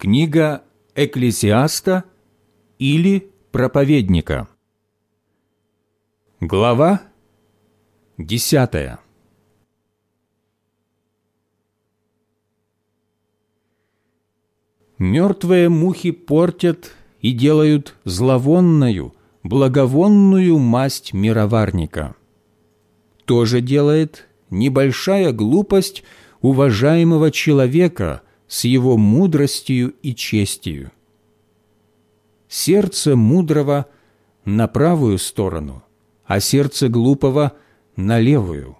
Книга Экклесиаста или Проповедника. Глава десятая. Мертвые мухи портят и делают зловонную, благовонную масть мироварника. То же делает небольшая глупость уважаемого человека – с его мудростью и честью. Сердце мудрого на правую сторону, а сердце глупого на левую.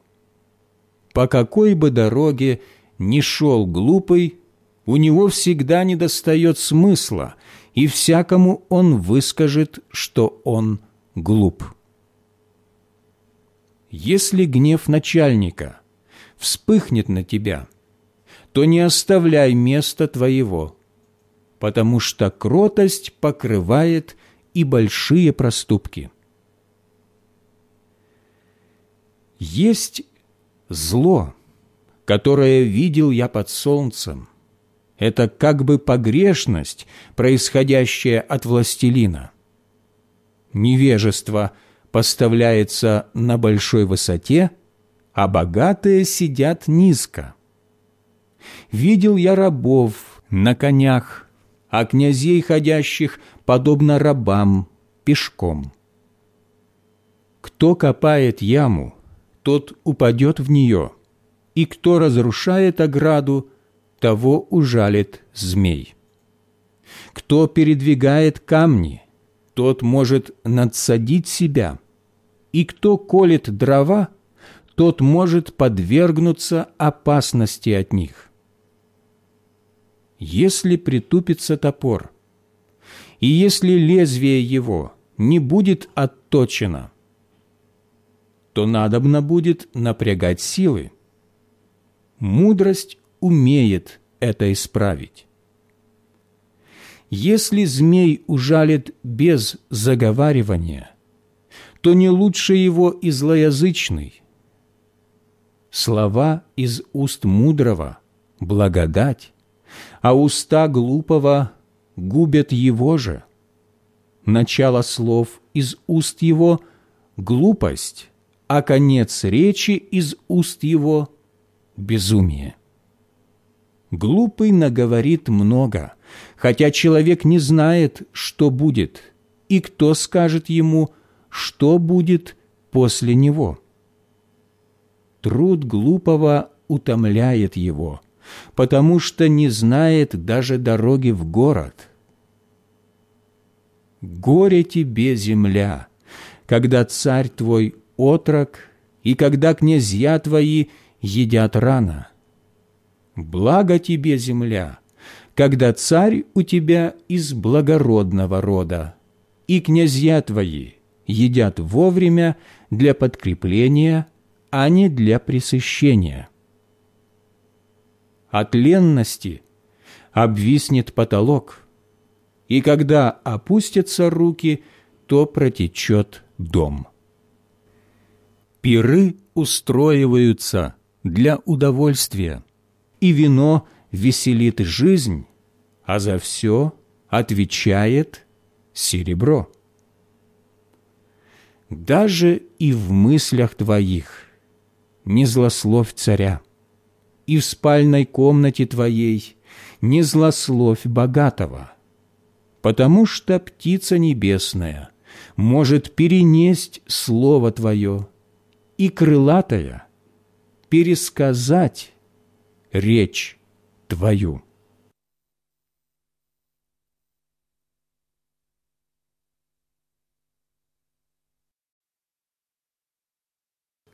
По какой бы дороге ни шел глупый, у него всегда недостает смысла, и всякому он выскажет, что он глуп. Если гнев начальника вспыхнет на тебя – то не оставляй места твоего, потому что кротость покрывает и большие проступки. Есть зло, которое видел я под солнцем. Это как бы погрешность, происходящая от властелина. Невежество поставляется на большой высоте, а богатые сидят низко. Видел я рабов на конях, а князей, ходящих, подобно рабам, пешком. Кто копает яму, тот упадет в нее, и кто разрушает ограду, того ужалит змей. Кто передвигает камни, тот может надсадить себя, и кто колет дрова, тот может подвергнуться опасности от них если притупится топор, и если лезвие его не будет отточено, то надобно будет напрягать силы. Мудрость умеет это исправить. Если змей ужалит без заговаривания, то не лучше его и злоязычный. Слова из уст мудрого – благодать, а уста глупого губят его же. Начало слов из уст его – глупость, а конец речи из уст его – безумие. Глупый наговорит много, хотя человек не знает, что будет, и кто скажет ему, что будет после него. Труд глупого утомляет его – потому что не знает даже дороги в город. Горе тебе, земля, когда царь твой отрок и когда князья твои едят рано. Благо тебе, земля, когда царь у тебя из благородного рода, и князья твои едят вовремя для подкрепления, а не для пресыщения от ленности обвиснет потолок, и когда опустятся руки, то протечет дом. Пиры устроиваются для удовольствия, и вино веселит жизнь, а за все отвечает серебро. Даже и в мыслях твоих не злословь царя, и в спальной комнате твоей не злословь богатого, потому что птица небесная может перенесть слово твое, и крылатая пересказать речь твою.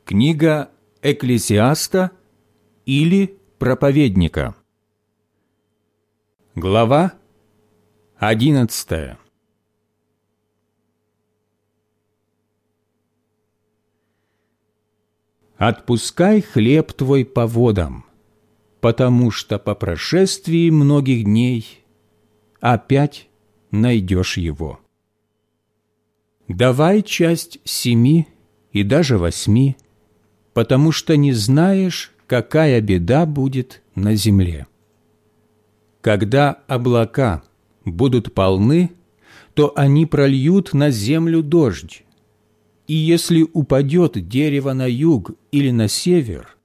Книга Экклесиаста – или проповедника. Глава одиннадцатая. «Отпускай хлеб твой по водам, потому что по прошествии многих дней опять найдешь его. Давай часть семи и даже восьми, потому что не знаешь, какая беда будет на земле. Когда облака будут полны, то они прольют на землю дождь. И если упадет дерево на юг или на север,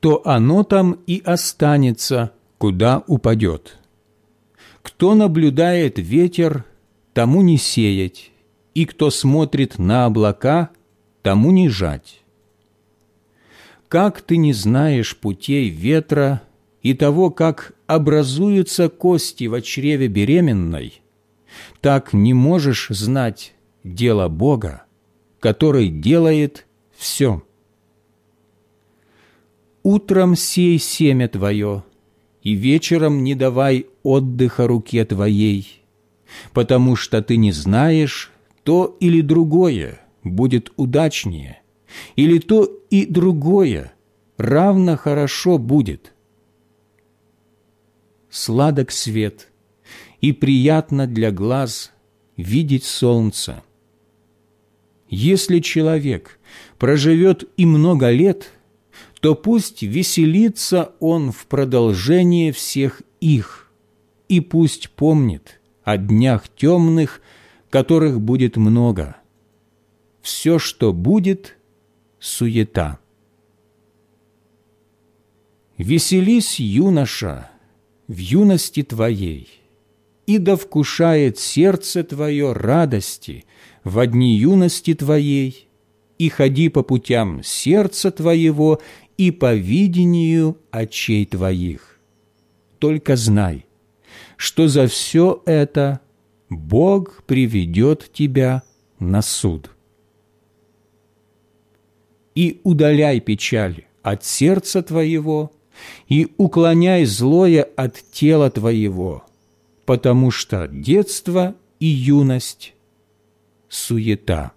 то оно там и останется, куда упадет. Кто наблюдает ветер, тому не сеять, и кто смотрит на облака, тому не жать. Как ты не знаешь путей ветра и того, как образуются кости в чреве беременной, так не можешь знать дело Бога, который делает все. Утром сей семя твое, и вечером не давай отдыха руке твоей, потому что ты не знаешь, то или другое будет удачнее, или то и другое равно хорошо будет. Сладок свет, и приятно для глаз видеть солнце. Если человек проживет и много лет, то пусть веселится он в продолжение всех их, и пусть помнит о днях темных, которых будет много. Все, что будет, суета. Веселись, юноша, в юности твоей, и да вкушает сердце твое радости в дни юности твоей, и ходи по путям сердца твоего и по видению очей твоих. Только знай, что за все это Бог приведет тебя на суд. И удаляй печаль от сердца твоего, и уклоняй злое от тела твоего, потому что детство и юность – суета.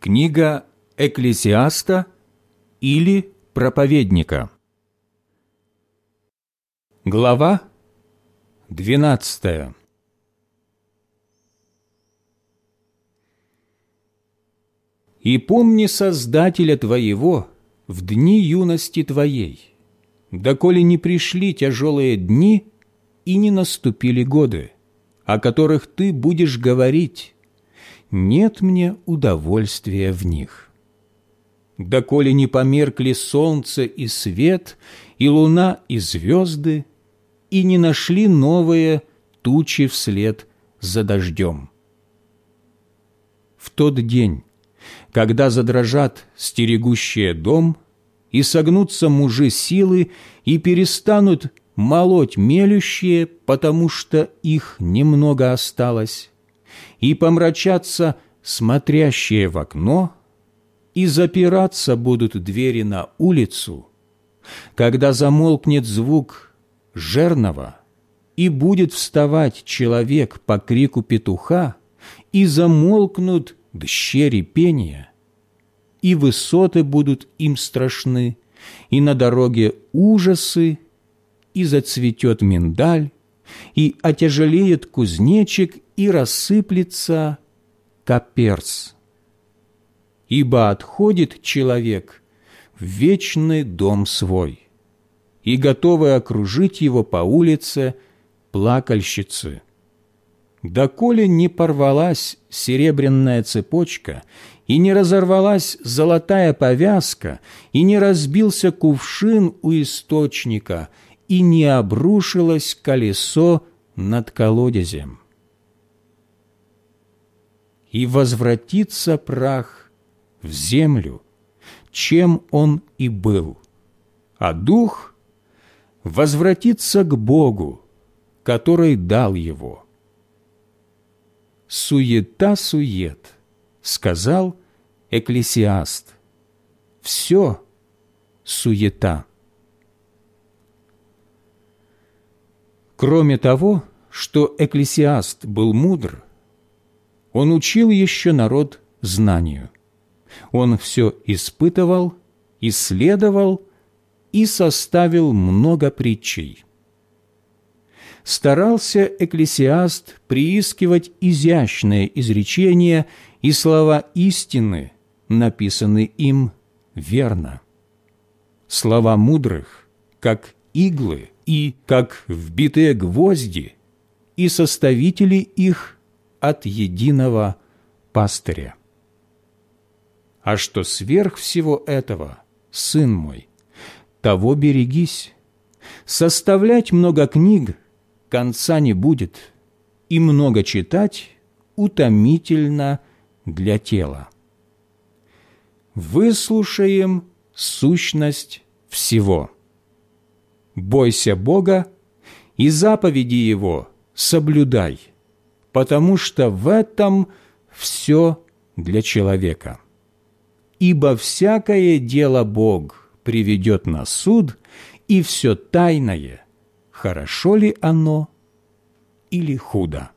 Книга Экклесиаста или Проповедника Глава двенадцатая И помни Создателя твоего в дни юности твоей, доколе не пришли тяжелые дни и не наступили годы, о которых ты будешь говорить, нет мне удовольствия в них. Доколе не померкли солнце и свет, и луна и звезды, и не нашли новые тучи вслед за дождем. В тот день когда задрожат стерегущие дом, и согнутся мужи силы, и перестанут молоть мелющие, потому что их немного осталось, и помрачатся смотрящие в окно, и запираться будут двери на улицу, когда замолкнет звук жерного, и будет вставать человек по крику петуха, и замолкнут дщери пения, и высоты будут им страшны, и на дороге ужасы, и зацветет миндаль, и отяжелеет кузнечик, и рассыплется каперс. Ибо отходит человек в вечный дом свой, и готовы окружить его по улице плакальщицы доколе не порвалась серебряная цепочка, и не разорвалась золотая повязка, и не разбился кувшин у источника, и не обрушилось колесо над колодезем. И возвратится прах в землю, чем он и был, а дух возвратится к Богу, который дал его суета-сует, сказал Экклесиаст. Все суета. Кроме того, что Экклесиаст был мудр, он учил еще народ знанию. Он все испытывал, исследовал и составил много притчей. старался экклесиаст приискивать изящные изречения и слова истины, написанные им верно. Слова мудрых, как иглы и как вбитые гвозди, и составители их от единого пастыря. А что сверх всего этого, сын мой, того берегись. Составлять много книг конца не будет, и много читать утомительно для тела. Выслушаем сущность всего. Бойся Бога и заповеди Его соблюдай, потому что в этом все для человека. Ибо всякое дело Бог приведет на суд, и все тайное, хорошо ли оно или худо.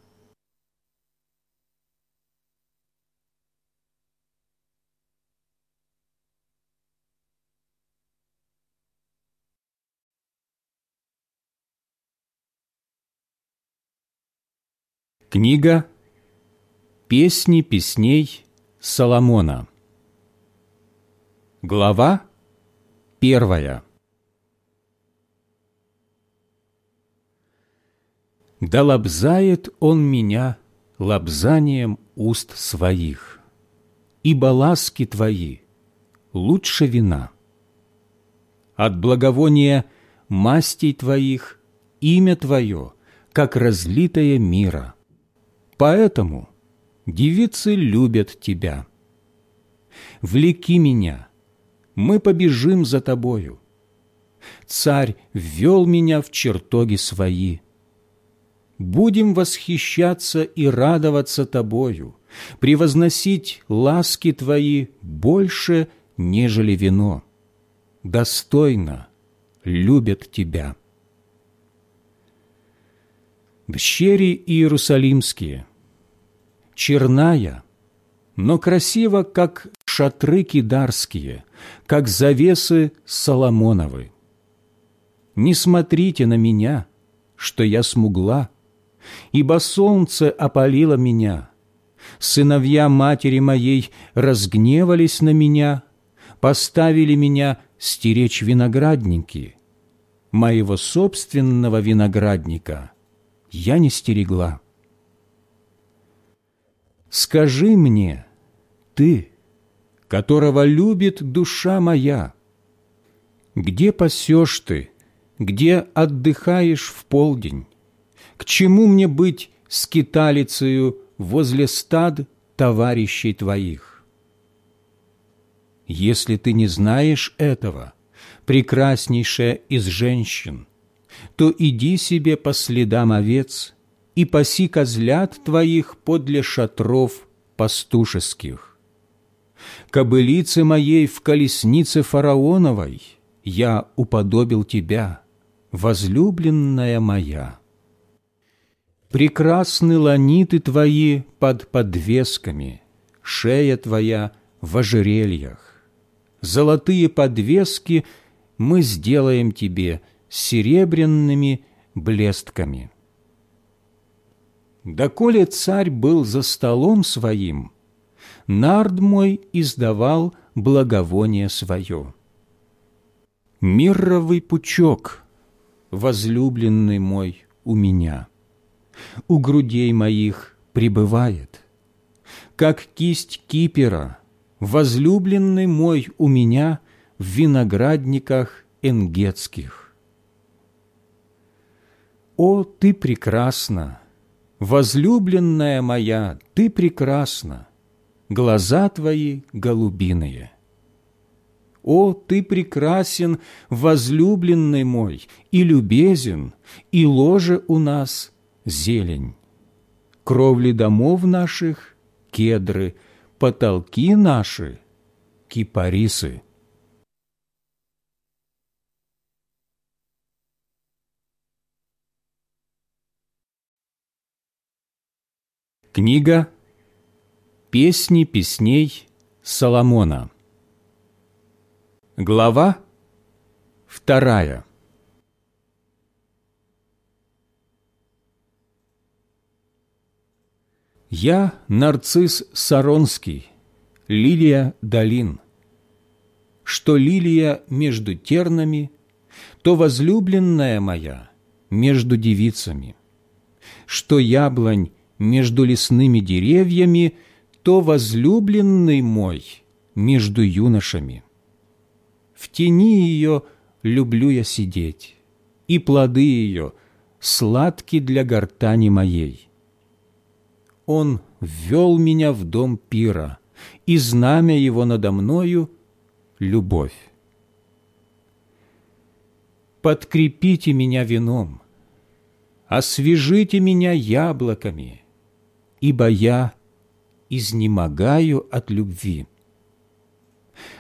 Книга «Песни песней Соломона». Глава первая. «Да лобзает он меня лобзанием уст своих, ибо ласки твои лучше вина. От благовония мастей твоих имя твое, как разлитое мира» Поэтому девицы любят тебя. Влеки меня, мы побежим за тобою. Царь ввел меня в чертоги свои. Будем восхищаться и радоваться тобою, превозносить ласки твои больше, нежели вино. Достойно любят тебя. Дщери Иерусалимские, черная, но красиво, как шатры кидарские, как завесы Соломоновы. Не смотрите на меня, что я смугла, ибо солнце опалило меня. Сыновья матери моей разгневались на меня, поставили меня стеречь виноградники. Моего собственного виноградника я не стерегла. Скажи мне, ты, которого любит душа моя, где пасешь ты, где отдыхаешь в полдень? К чему мне быть скиталицею возле стад товарищей твоих? Если ты не знаешь этого, прекраснейшая из женщин, то иди себе по следам овец и паси козлят твоих подле шатров пастушеских. Кобылице моей в колеснице фараоновой я уподобил тебя, возлюбленная моя. Прекрасны ланиты твои под подвесками, шея твоя в ожерельях. Золотые подвески мы сделаем тебе серебряными блестками. Доколе царь был за столом своим, нард мой издавал благовоние свое. Мирровый пучок, возлюбленный мой у меня, у грудей моих пребывает, как кисть кипера, возлюбленный мой у меня в виноградниках энгетских. О, ты прекрасна! «Возлюбленная моя, ты прекрасна, глаза твои голубиные». «О, ты прекрасен, возлюбленный мой, и любезен, и ложе у нас зелень. Кровли домов наших — кедры, потолки наши — кипарисы». Книга Песни песней Соломона. Глава вторая. Я нарцисс Саронский, лилия долин. Что лилия между тернами, то возлюбленная моя между девицами, что яблонь между лесными деревьями – то возлюбленный мой между юношами. В тени ее люблю я сидеть, и плоды ее сладки для гортани моей. Он ввел меня в дом пира, и знамя его надо мною — любовь. Подкрепите меня вином, освежите меня яблоками, ибо я изнемогаю от любви.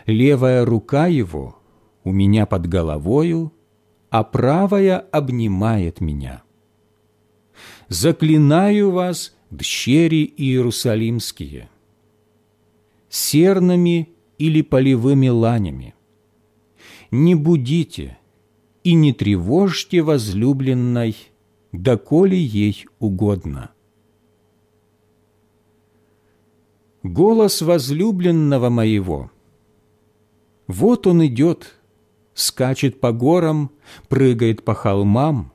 Левая рука его у меня под головою, а правая обнимает меня. Заклинаю вас, дщери иерусалимские, серными или полевыми ланями. Не будите и не тревожьте возлюбленной, доколе ей угодно. Голос возлюбленного моего. Вот он идет, скачет по горам, прыгает по холмам.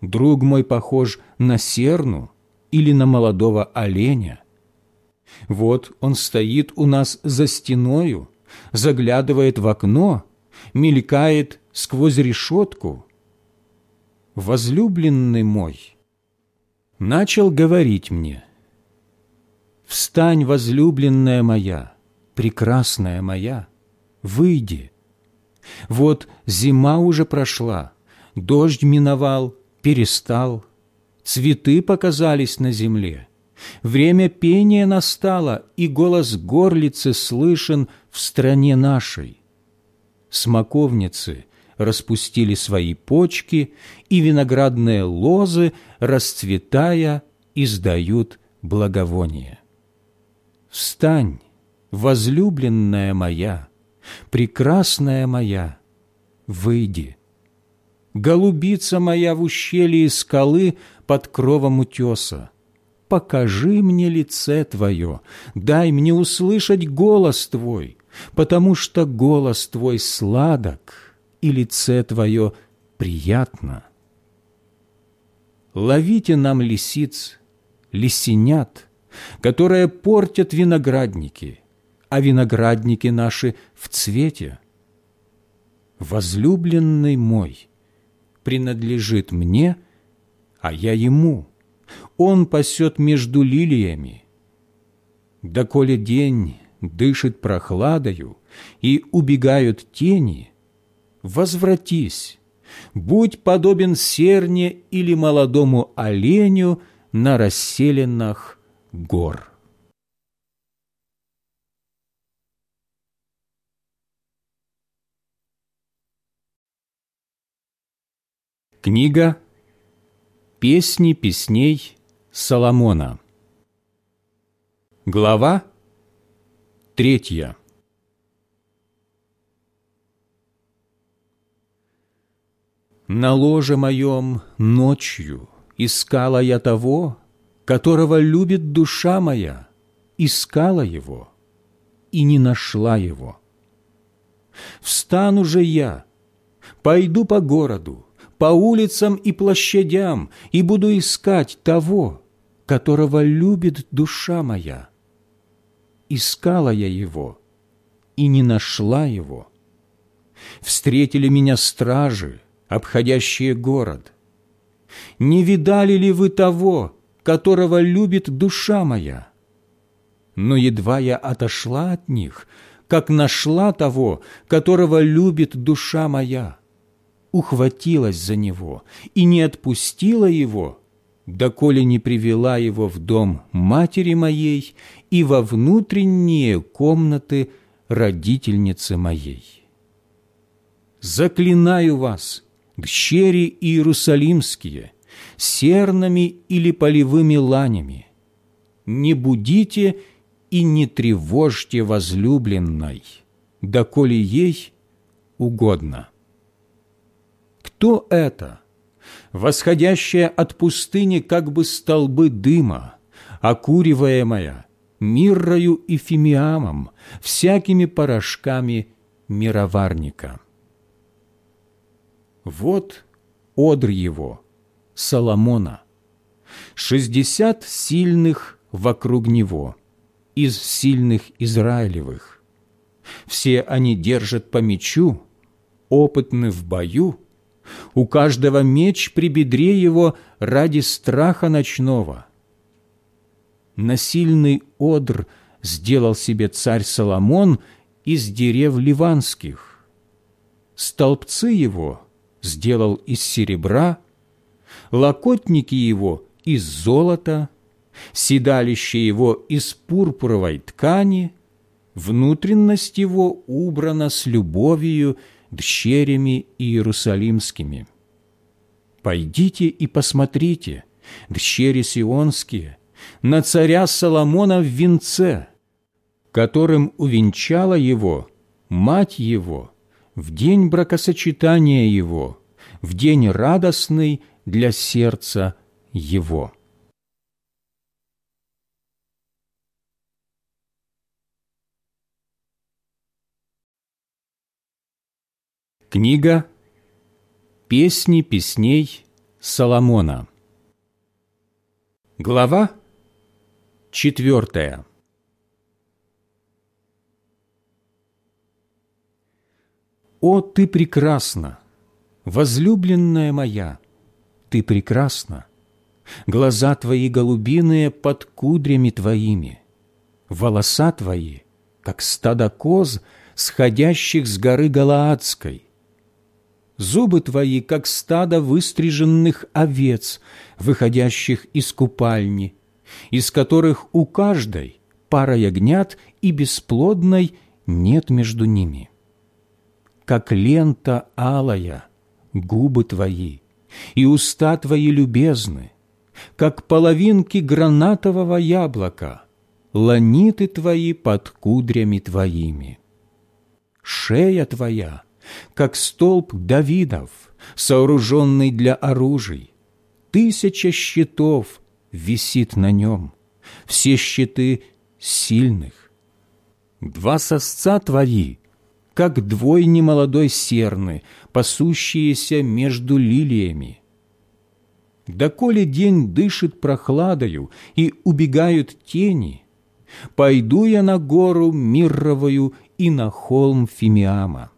Друг мой похож на серну или на молодого оленя. Вот он стоит у нас за стеною, заглядывает в окно, мелькает сквозь решетку. Возлюбленный мой начал говорить мне, «Встань, возлюбленная моя, прекрасная моя, выйди, вот зима уже прошла, дождь миновал, перестал, цветы показались на земле. Время пения настало, и голос горлицы слышен в стране нашей. Смоковницы распустили свои почки, и виноградные лозы, расцветая, издают благовоние. Встань, возлюбленная моя, прекрасная моя, выйди. Голубица моя в ущелье скалы под кровом утеса, покажи мне лице Твое, дай мне услышать голос Твой, потому что голос Твой сладок, и лице Твое приятно. Ловите нам лисиц, лисенят, которые портят виноградники, а виноградники наши в цвете. Возлюбленный мой принадлежит мне, а я ему. Он пасет между лилиями. Доколе день дышит прохладою и убегают тени, возвратись, будь подобен серне или молодому оленю на расселенных гор. Книга «Песни песней Соломона». Глава третья. На ложе моем ночью искала я того, которого любит душа моя, искала его и не нашла его. Встану же я, пойду по городу, по улицам и площадям, и буду искать того, которого любит душа моя. Искала я его и не нашла его. Встретили меня стражи, обходящие город. Не видали ли вы того, которого любит душа моя? Но едва я отошла от них, как нашла того, которого любит душа моя ухватилась за него и не отпустила его, доколе не привела его в дом матери моей и во внутренние комнаты родительницы моей. Заклинаю вас, дщери иерусалимские, серными или полевыми ланями, не будите и не тревожьте возлюбленной, доколе ей угодно. Кто это? Восходящие от пустыни как бы столбы дыма, окуриваемая миррою и фимиамом, всякими порошками мироварника. Вот одр его, Соломона, шестьдесят сильных вокруг него, из сильных Израилевых. Все они держат по мечу, опытны в бою, у каждого меч при бедре его ради страха ночного. Насильный одр сделал себе царь Соломон из дерев ливанских. Столбцы его сделал из серебра, локотники его из золота, седалище его из пурпуровой ткани, внутренность его убрана с любовью дщерями иерусалимскими. Пойдите и посмотрите, дщери сионские, на царя Соломона в венце, которым увенчала его мать его в день бракосочетания его, в день радостный для сердца его. Книга «Песни песней Соломона». Глава четвертая. «О, ты прекрасна, возлюбленная моя, ты прекрасна! Глаза твои голубиные под кудрями твоими, волоса твои, как стадо коз, сходящих с горы Галаадской» зубы твои, как стадо выстриженных овец, выходящих из купальни, из которых у каждой пара ягнят и бесплодной нет между ними. Как лента алая, губы твои, и уста твои любезны, как половинки гранатового яблока, ланиты твои под кудрями твоими. Шея твоя — как столб Давидов, сооруженный для оружий. Тысяча щитов висит на нем, все щиты сильных. Два сосца твои, как двойни молодой серны, пасущиеся между лилиями. Доколе день дышит прохладою и убегают тени, пойду я на гору Мирровую и на холм Фимиама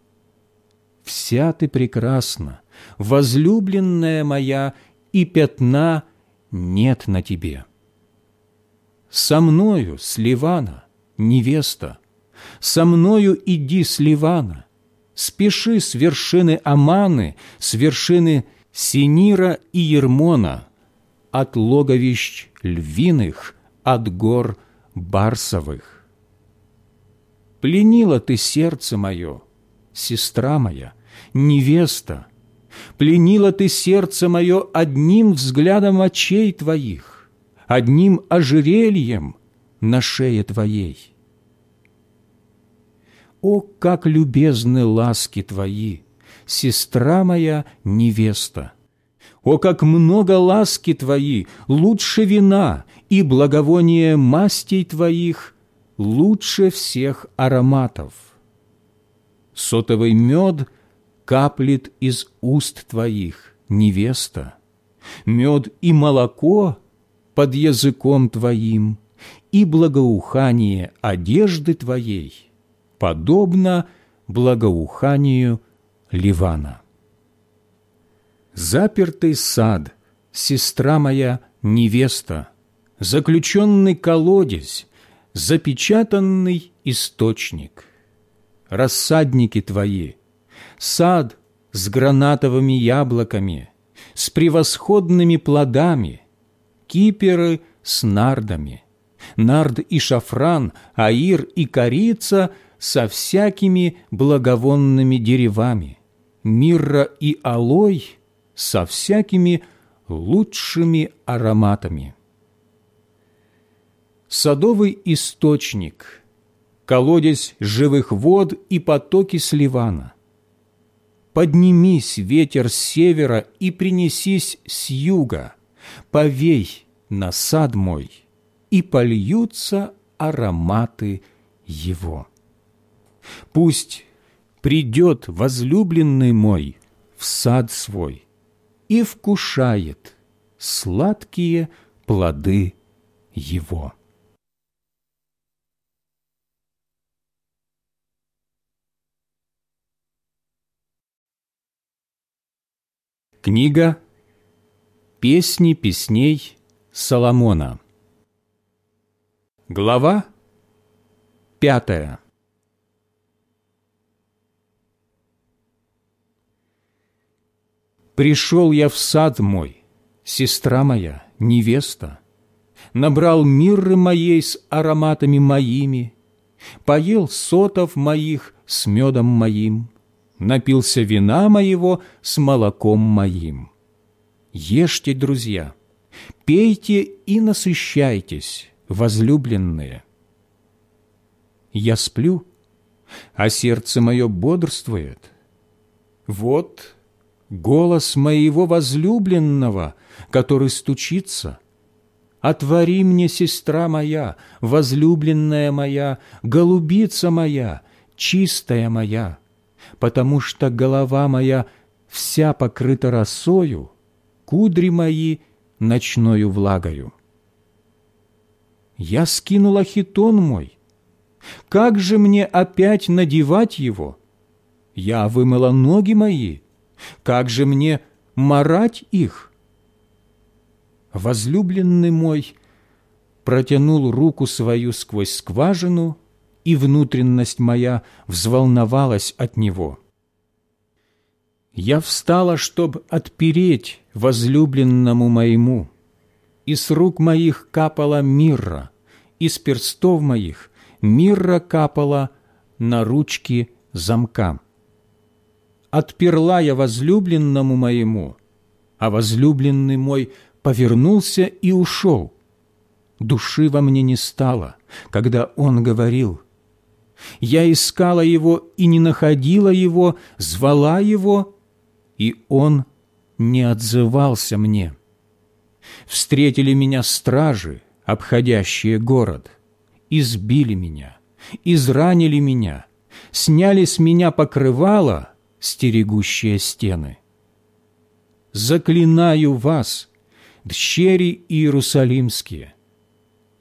вся ты прекрасна, возлюбленная моя, и пятна нет на тебе. Со мною, с Ливана, невеста, со мною иди с Ливана, спеши с вершины Аманы, с вершины Синира и Ермона, от логовищ львиных, от гор барсовых. Пленила ты сердце мое, сестра моя, невеста, пленила ты сердце мое одним взглядом очей твоих, одним ожерельем на шее твоей. О, как любезны ласки твои, сестра моя невеста! О, как много ласки твои, лучше вина, и благовоние мастей твоих лучше всех ароматов! Сотовый мед каплет из уст твоих, невеста, мед и молоко под языком твоим, и благоухание одежды твоей, подобно благоуханию Ливана. Запертый сад, сестра моя, невеста, заключенный колодец, запечатанный источник – рассадники Твои, сад с гранатовыми яблоками, с превосходными плодами, киперы с нардами, нард и шафран, аир и корица со всякими благовонными деревами, мирра и алой со всякими лучшими ароматами. Садовый источник – колодец живых вод и потоки с Ливана. Поднимись, ветер с севера, и принесись с юга, повей на сад мой, и польются ароматы Его. Пусть придет возлюбленный мой в сад свой и вкушает сладкие плоды Его. Книга «Песни песней Соломона». Глава пятая. Пришел я в сад мой, сестра моя, невеста, Набрал мирры моей с ароматами моими, Поел сотов моих с медом моим, Напился вина моего с молоком моим. Ешьте, друзья, пейте и насыщайтесь, возлюбленные. Я сплю, а сердце мое бодрствует. Вот голос моего возлюбленного, который стучится. Отвори мне, сестра моя, возлюбленная моя, голубица моя, чистая моя, потому что голова моя вся покрыта росою, кудри мои ночною влагою. Я скинула хитон мой. Как же мне опять надевать его? Я вымыла ноги мои, как же мне марать их? Возлюбленный мой протянул руку свою сквозь скважину, и внутренность моя взволновалась от него. Я встала, чтоб отпереть возлюбленному моему, и с рук моих капала мирра, из перстов моих мирра капала на ручки замка отперла я возлюбленному моему, а возлюбленный мой повернулся и ушел. Души во мне не стало, когда он говорил. Я искала его и не находила его, звала его, и он не отзывался мне. Встретили меня стражи, обходящие город, избили меня, изранили меня, сняли с меня покрывало — стерегущие стены. «Заклинаю вас, дщери Иерусалимские,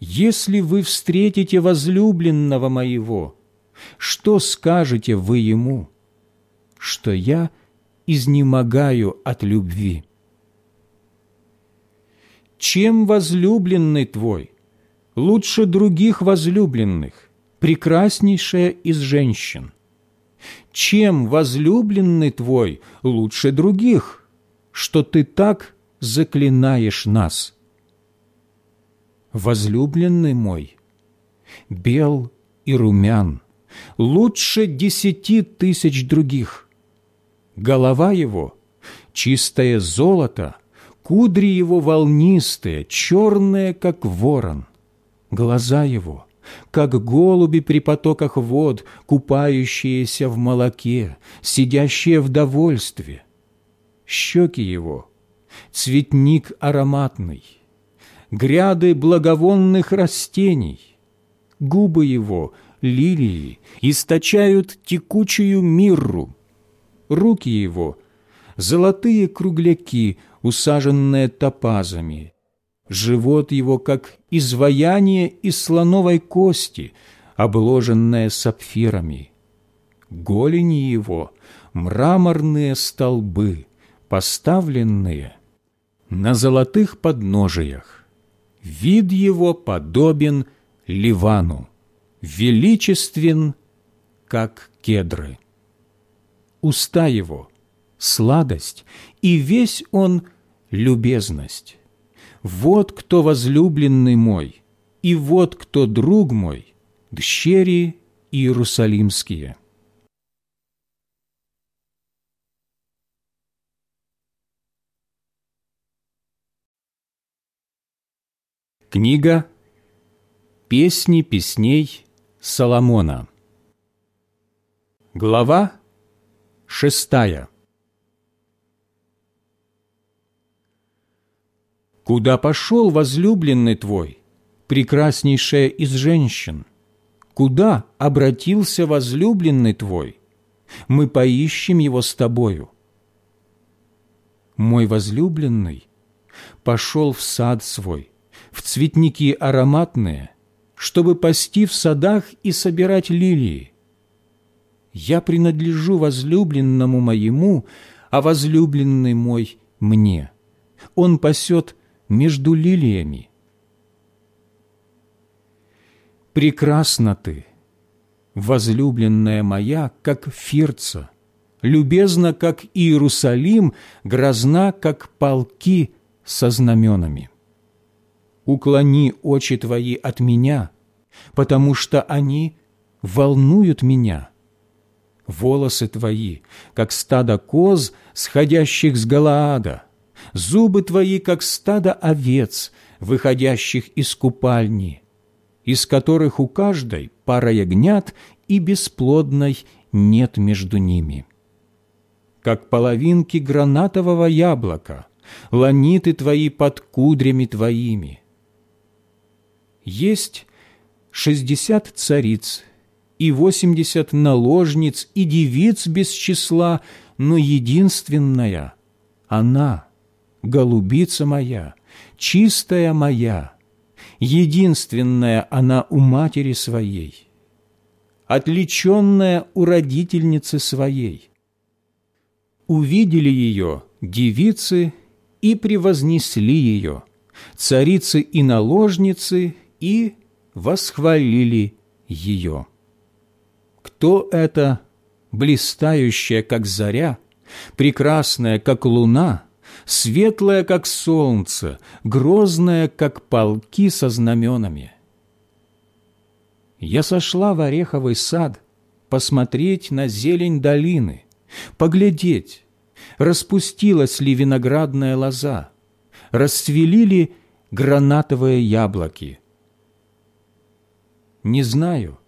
если вы встретите возлюбленного моего, что скажете вы ему, что я изнемогаю от любви? Чем возлюбленный твой лучше других возлюбленных, прекраснейшая из женщин? Чем возлюбленный твой лучше других, что ты так заклинаешь нас? Возлюбленный мой, бел и румян, лучше десяти тысяч других. Голова его — чистое золото, кудри его волнистые, черные, как ворон. Глаза его — как голуби при потоках вод, купающиеся в молоке, сидящие в довольстве. Щеки его — цветник ароматный, гряды благовонных растений, губы его — лилии, источают текучую мирру, руки его — золотые кругляки, усаженные топазами, живот его, как изваяние из слоновой кости, обложенное сапфирами. Голени его — мраморные столбы, поставленные на золотых подножиях. Вид его подобен Ливану, величествен, как кедры. Уста его — сладость, и весь он — любезность. «Вот кто возлюбленный мой, и вот кто друг мой, дщери Иерусалимские». Книга «Песни песней Соломона». Глава шестая. Куда пошел возлюбленный твой? прекраснейшая из женщин, куда обратился возлюбленный твой? Мы поищем его с тобою. Мой возлюбленный пошел в сад свой, в цветники ароматные, чтобы пасти в садах и собирать лилии. Я принадлежу возлюбленному моему, а возлюбленный мой мне. Он пасет между лилиями. Прекрасна ты, возлюбленная моя, как Фирца, любезна, как Иерусалим, грозна, как полки со знаменами. Уклони очи твои от меня, потому что они волнуют меня. Волосы твои, как стадо коз, сходящих с Галаада, зубы твои, как стадо овец, выходящих из купальни, из которых у каждой пара ягнят и бесплодной нет между ними. Как половинки гранатового яблока, ланиты твои под кудрями твоими. Есть шестьдесят цариц и восемьдесят наложниц и девиц без числа, но единственная — она, голубица моя, чистая моя, единственная она у матери своей, отличенная у родительницы своей. Увидели ее девицы и превознесли ее, царицы и наложницы, и восхвалили ее. Кто это, блистающая, как заря, прекрасная, как луна, светлая, как солнце, грозная, как полки со знаменами? Я сошла в ореховый сад посмотреть на зелень долины, поглядеть, распустилась ли виноградная лоза, расцвели ли гранатовые яблоки. Не знаю,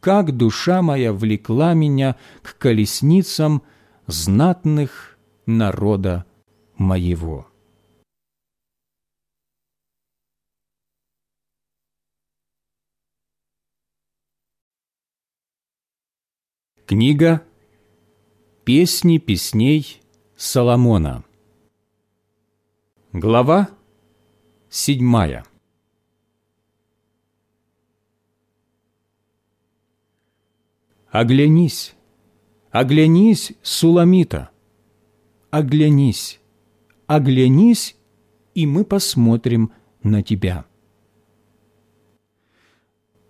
как душа моя влекла меня к колесницам знатных народа моего. Книга «Песни песней Соломона» Глава седьмая. Оглянись, оглянись, Суламита, оглянись, оглянись, и мы посмотрим на тебя.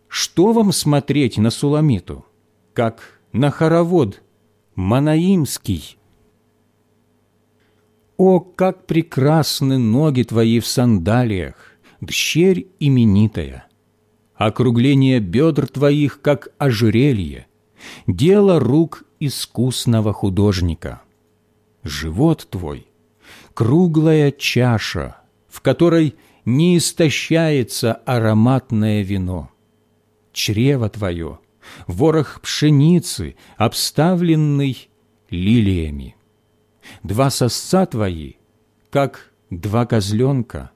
Что вам смотреть на Суламиту, как на хоровод Манаимский? О, как прекрасны ноги твои в сандалиях, дщерь именитая! Округление бедр твоих, как ожерелье, дело рук искусного художника. Живот твой — круглая чаша, в которой не истощается ароматное вино. Чрево твое — ворох пшеницы, обставленный лилиями. Два сосца твои, как два козленка,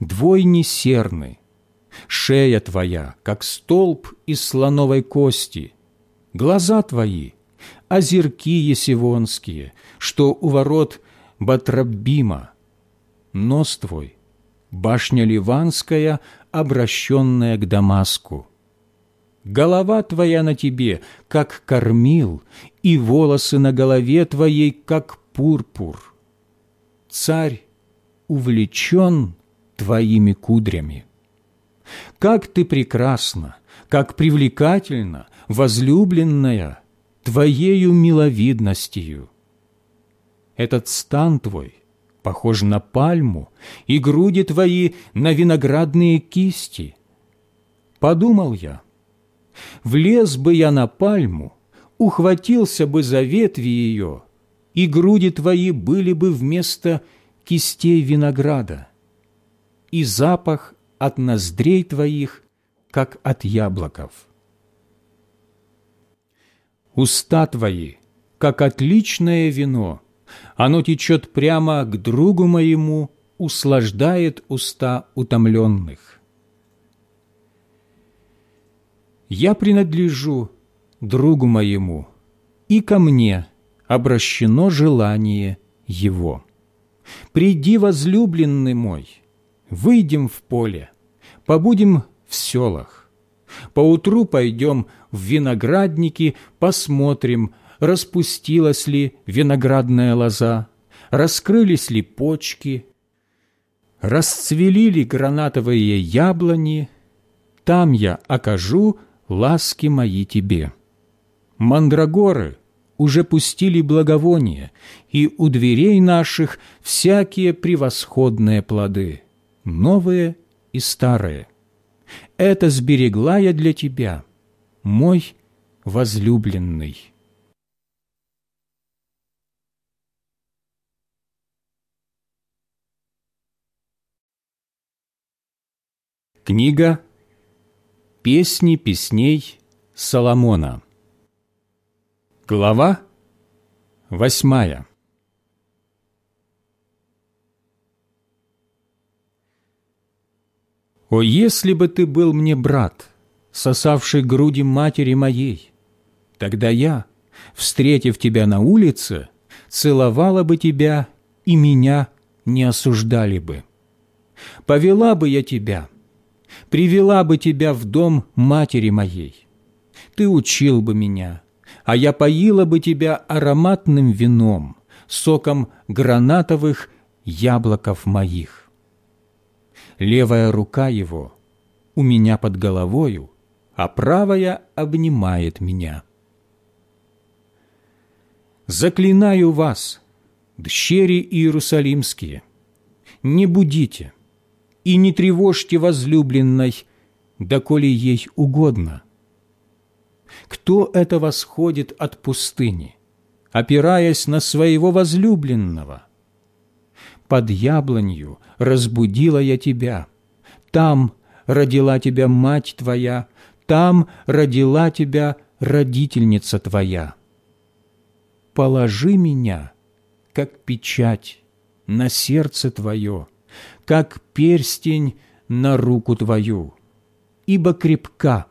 двойни серны, шея твоя, как столб из слоновой кости, глаза твои, озерки есивонские, что у ворот Батраббима, нос твой, башня Ливанская, обращенная к Дамаску. Голова твоя на тебе, как кормил, и волосы на голове твоей, как пурпур. Царь увлечен твоими кудрями. Как ты прекрасна, как привлекательна, возлюбленная, Твоею миловидностью. Этот стан Твой похож на пальму, и груди Твои на виноградные кисти. Подумал я, влез бы я на пальму, ухватился бы за ветви ее, и груди Твои были бы вместо кистей винограда, и запах от ноздрей Твоих, как от яблоков уста твои, как отличное вино, оно течет прямо к другу моему, услаждает уста утомленных. Я принадлежу другу моему, и ко мне обращено желание его. Приди, возлюбленный мой, выйдем в поле, побудем в селах. Поутру пойдем в виноградники, посмотрим, распустилась ли виноградная лоза, раскрылись ли почки, расцвели ли гранатовые яблони, там я окажу ласки мои тебе. Мандрагоры уже пустили благовоние, и у дверей наших всякие превосходные плоды, новые и старые. Это сберегла я для тебя, мой возлюбленный». Книга «Песни песней Соломона». Глава восьмая. «О, если бы ты был мне брат, сосавший груди матери моей, тогда я, встретив тебя на улице, целовала бы тебя, и меня не осуждали бы. Повела бы я тебя» привела бы тебя в дом матери моей. Ты учил бы меня, а я поила бы тебя ароматным вином, соком гранатовых яблоков моих. Левая рука его у меня под головою, а правая обнимает меня. Заклинаю вас, дщери Иерусалимские, не будите, и не тревожьте возлюбленной, доколе ей угодно. Кто это восходит от пустыни, опираясь на своего возлюбленного? Под яблонью разбудила я тебя, там родила тебя мать твоя, там родила тебя родительница твоя. Положи меня, как печать, на сердце твое, как перстень на руку твою, ибо крепка,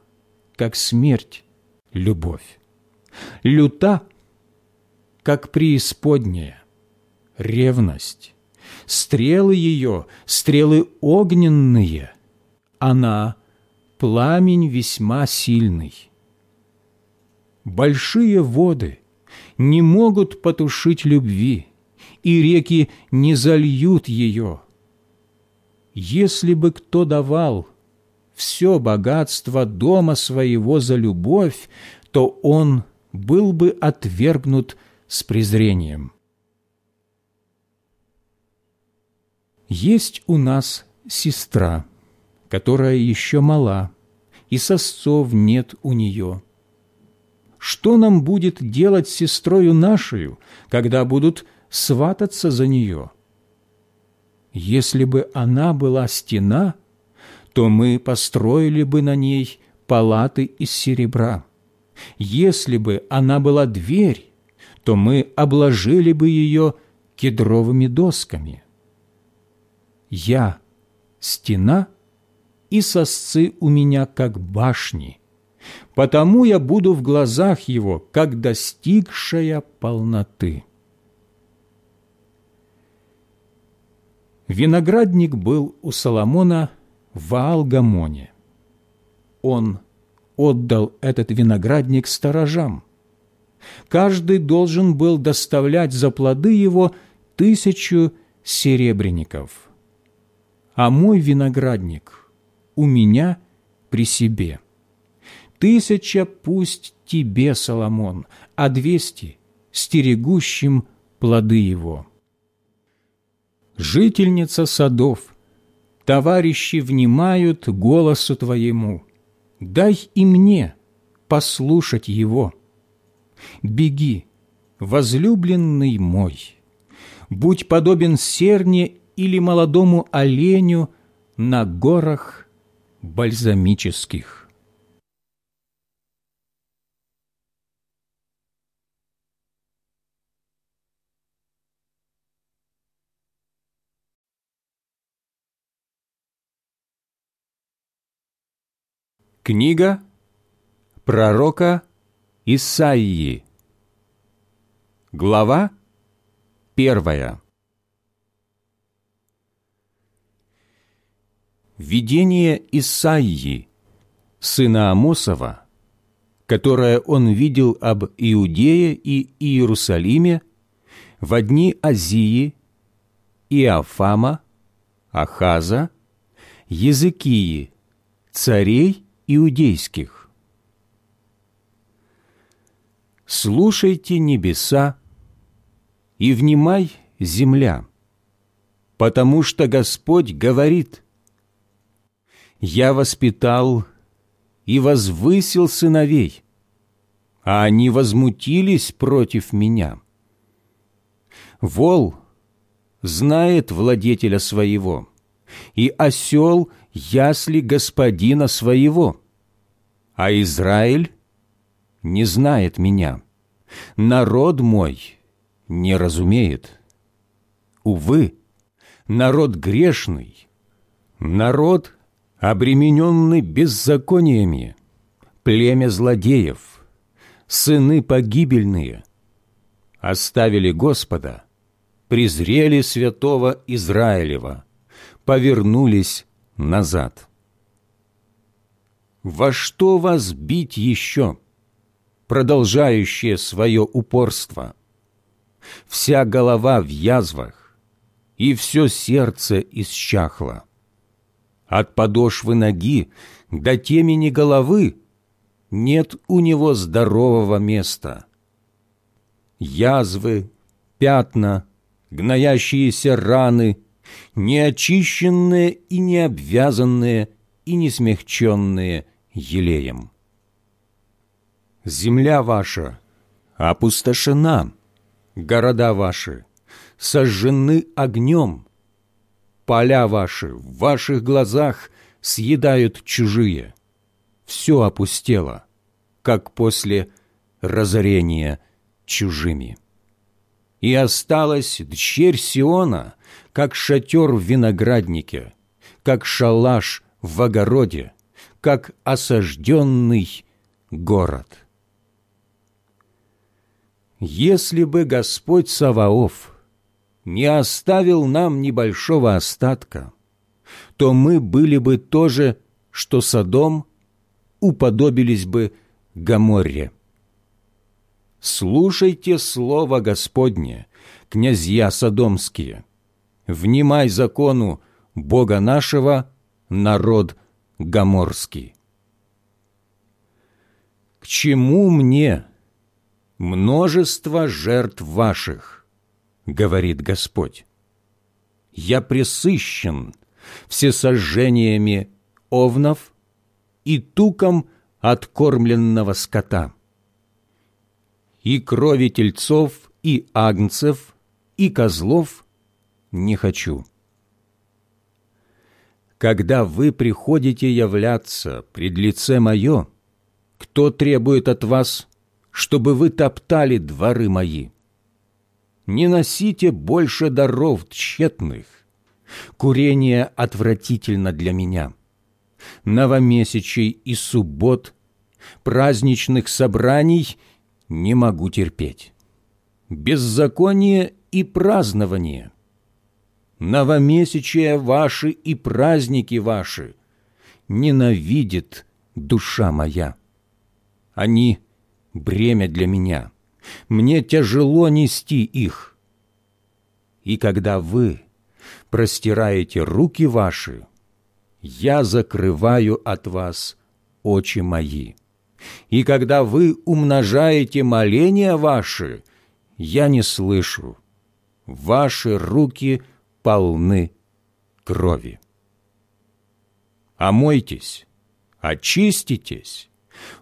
как смерть, любовь. Люта, как преисподняя, ревность. Стрелы ее, стрелы огненные, она — пламень весьма сильный. Большие воды не могут потушить любви, и реки не зальют ее — если бы кто давал все богатство дома своего за любовь, то он был бы отвергнут с презрением. Есть у нас сестра, которая еще мала, и сосцов нет у нее. Что нам будет делать с сестрою нашою, когда будут свататься за нее? Если бы она была стена, то мы построили бы на ней палаты из серебра. Если бы она была дверь, то мы обложили бы ее кедровыми досками. Я — стена, и сосцы у меня как башни, потому я буду в глазах его, как достигшая полноты». Виноградник был у Соломона в Ваал-Гамоне. Он отдал этот виноградник сторожам. Каждый должен был доставлять за плоды его тысячу серебряников. А мой виноградник у меня при себе. Тысяча пусть тебе, Соломон, а двести – стерегущим плоды его» жительница садов, товарищи внимают голосу Твоему, дай и мне послушать его. Беги, возлюбленный мой, будь подобен серне или молодому оленю на горах бальзамических. Книга Пророка Исаии. Глава первая. Видение Исаии, сына Амосова, которое он видел об Иудее и Иерусалиме в дни Азии, Иофама, Ахаза, Языкии, царей иудейских. Слушайте небеса и внимай земля, потому что Господь говорит, «Я воспитал и возвысил сыновей, а они возмутились против меня. Вол знает владетеля своего, и осел ясли господина своего, а Израиль не знает меня, народ мой не разумеет. Увы, народ грешный, народ, обремененный беззакониями, племя злодеев, сыны погибельные, оставили Господа, презрели святого Израилева, повернулись назад. Во что вас бить еще, продолжающее свое упорство? Вся голова в язвах, и все сердце исчахло. От подошвы ноги до темени головы нет у него здорового места. Язвы, пятна, гноящиеся раны, неочищенные и не обвязанные и не смягченные елеем. Земля ваша опустошена, города ваши сожжены огнем, поля ваши в ваших глазах съедают чужие. Все опустело, как после разорения чужими. И осталась дщерь Сиона, как шатер в винограднике, как шалаш в огороде, как осажденный город. Если бы Господь Саваоф не оставил нам небольшого остатка, то мы были бы тоже, что Содом, уподобились бы Гоморре. Слушайте слово Господне, князья Содомские. Внимай закону Бога нашего, народ Гоморский. К чему мне множество жертв ваших, говорит Господь? Я пресыщен всесожжениями овнов и туком откормленного скота и крови тельцов, и агнцев, и козлов не хочу. Когда вы приходите являться пред лице мое, кто требует от вас, чтобы вы топтали дворы мои? Не носите больше даров тщетных. Курение отвратительно для меня. Новомесячей и суббот, праздничных собраний – не могу терпеть. Беззаконие и празднование, новомесячия ваши и праздники ваши ненавидит душа моя. Они — бремя для меня, мне тяжело нести их. И когда вы простираете руки ваши, я закрываю от вас очи мои» и когда вы умножаете моления ваши, я не слышу. Ваши руки полны крови. Омойтесь, очиститесь,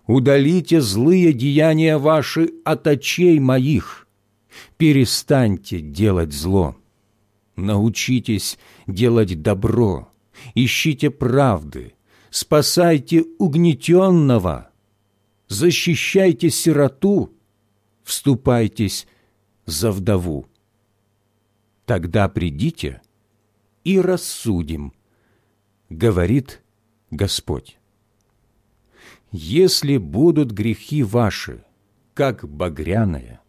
удалите злые деяния ваши от очей моих, перестаньте делать зло, научитесь делать добро, ищите правды, спасайте угнетенного – защищайте сироту, вступайтесь за вдову. Тогда придите и рассудим, говорит Господь. если будут грехи ваши, как багряное,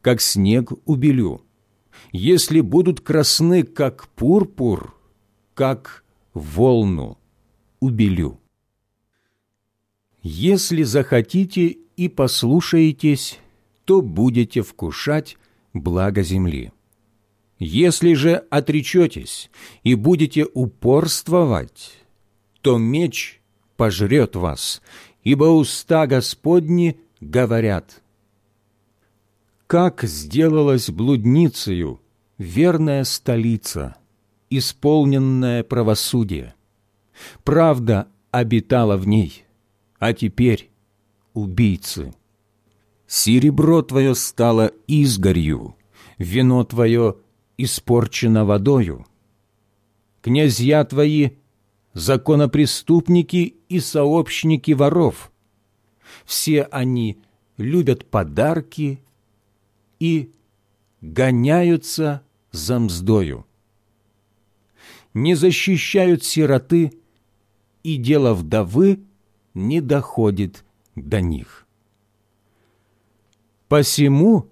как снег убелю, если будут красны, как пурпур, как волну убелю. Если захотите и послушаетесь, то будете вкушать благо земли. Если же отречетесь и будете упорствовать, то меч пожрет вас, ибо уста Господни говорят. Как сделалась блудницею верная столица, исполненная правосудие. Правда обитала в ней, а теперь убийцы. Серебро твое стало изгорью, вино твое испорчено водою. Князья твои – законопреступники и сообщники воров. Все они любят подарки и гоняются за мздою. Не защищают сироты, и дело вдовы не доходит до них. Посему,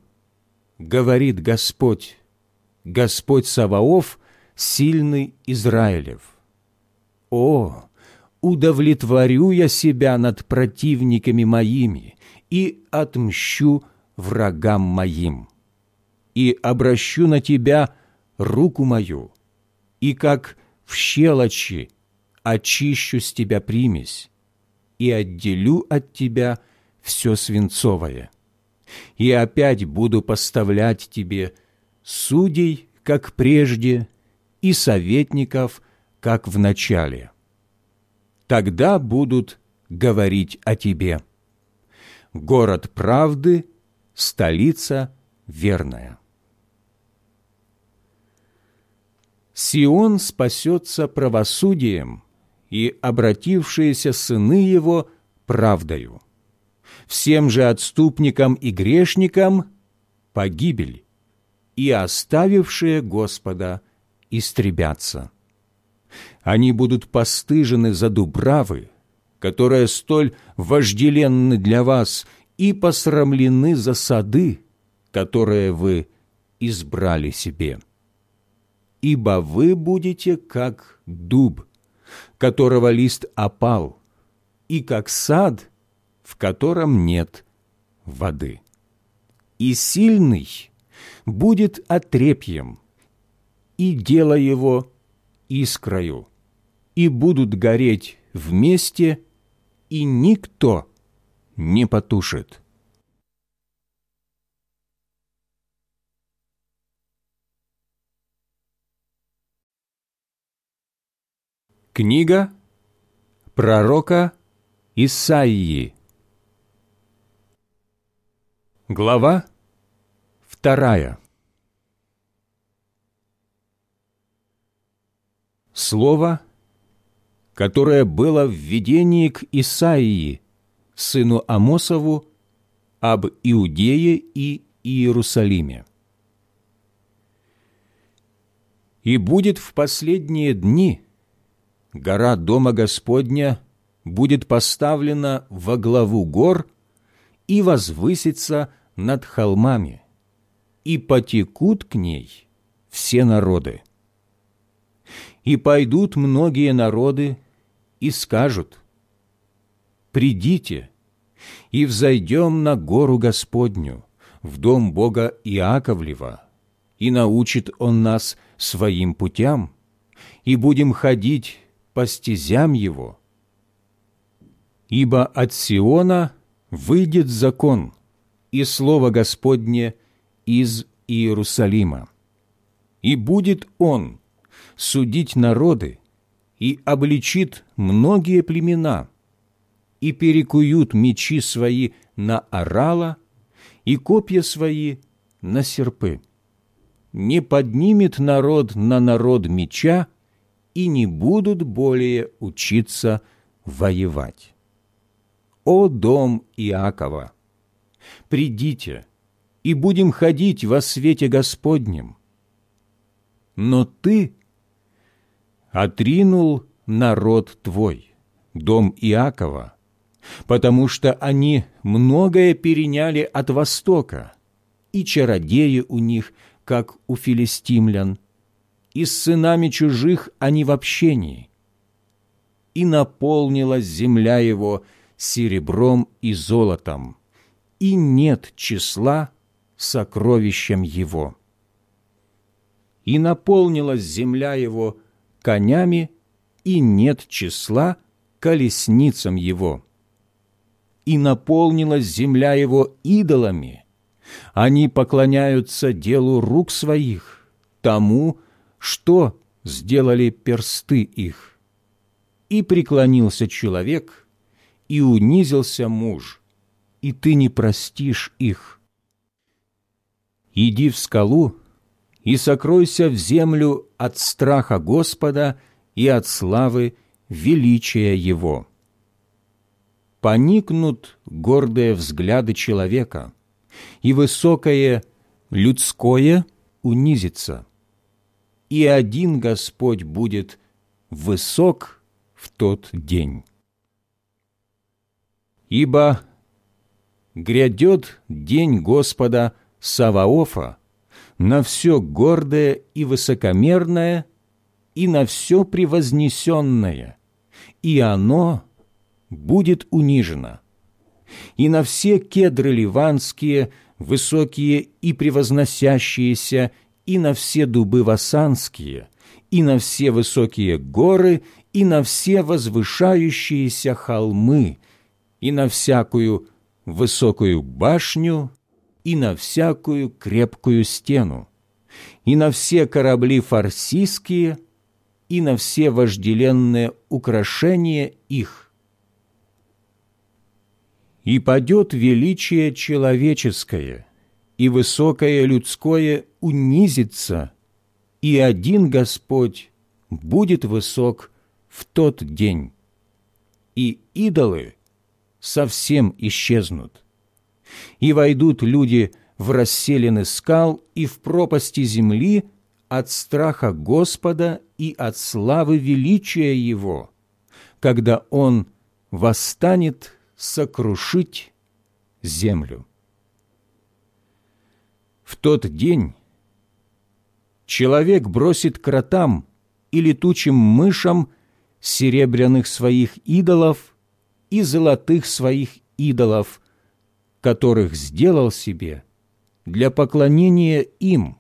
говорит Господь, Господь Саваоф, сильный Израилев. О, удовлетворю я себя над противниками моими и отмщу врагам моим, и обращу на тебя руку мою, и как в щелочи очищу с тебя примесь, и отделю от тебя все свинцовое, и опять буду поставлять тебе судей, как прежде, и советников, как в начале. Тогда будут говорить о тебе. Город правды, столица верная. Сион спасется правосудием, и обратившиеся сыны его правдою. Всем же отступникам и грешникам погибель, и оставившие Господа истребятся. Они будут постыжены за дубравы, которые столь вожделенны для вас, и посрамлены за сады, которые вы избрали себе. Ибо вы будете как дуб, которого лист опал, и как сад, в котором нет воды. И сильный будет отрепьем, и дело его искрою, и будут гореть вместе, и никто не потушит. Книга пророка Исаии Глава вторая Слово, которое было в видении к Исаии, сыну Амосову, об Иудее и Иерусалиме. «И будет в последние дни гора Дома Господня будет поставлена во главу гор и возвысится над холмами, и потекут к ней все народы. И пойдут многие народы и скажут, «Придите и взойдем на гору Господню, в дом Бога Иаковлева, и научит Он нас своим путям, и будем ходить по стезям Его. Ибо от Сиона выйдет закон, и Слово Господне из Иерусалима. И будет Он судить народы и обличит многие племена, и перекуют мечи свои на орала и копья свои на серпы. Не поднимет народ на народ меча, и не будут более учиться воевать. О дом Иакова! Придите, и будем ходить во свете Господнем. Но ты отринул народ твой, дом Иакова, потому что они многое переняли от Востока, и чародеи у них, как у филистимлян, и с сынами чужих они в общении. И наполнилась земля его серебром и золотом, и нет числа сокровищем его. И наполнилась земля его конями, и нет числа колесницам его. И наполнилась земля его идолами. Они поклоняются делу рук своих, тому, что сделали персты их. И преклонился человек, и унизился муж, и ты не простишь их. Иди в скалу и сокройся в землю от страха Господа и от славы величия Его. Поникнут гордые взгляды человека, и высокое людское унизится, и один Господь будет высок в тот день. Ибо грядет день Господа Саваофа на все гордое и высокомерное и на все превознесенное, и оно будет унижено. И на все кедры ливанские, высокие и превозносящиеся, и на все дубы васанские, и на все высокие горы, и на все возвышающиеся холмы, и на всякую высокую башню, и на всякую крепкую стену, и на все корабли фарсийские, и на все вожделенные украшения их. И падет величие человеческое, и высокое людское унизится, и один Господь будет высок в тот день, и идолы совсем исчезнут. И войдут люди в расселены скал и в пропасти земли от страха Господа и от славы величия Его, когда Он восстанет сокрушить землю. В тот день человек бросит кротам и летучим мышам серебряных своих идолов и золотых своих идолов, которых сделал себе для поклонения им,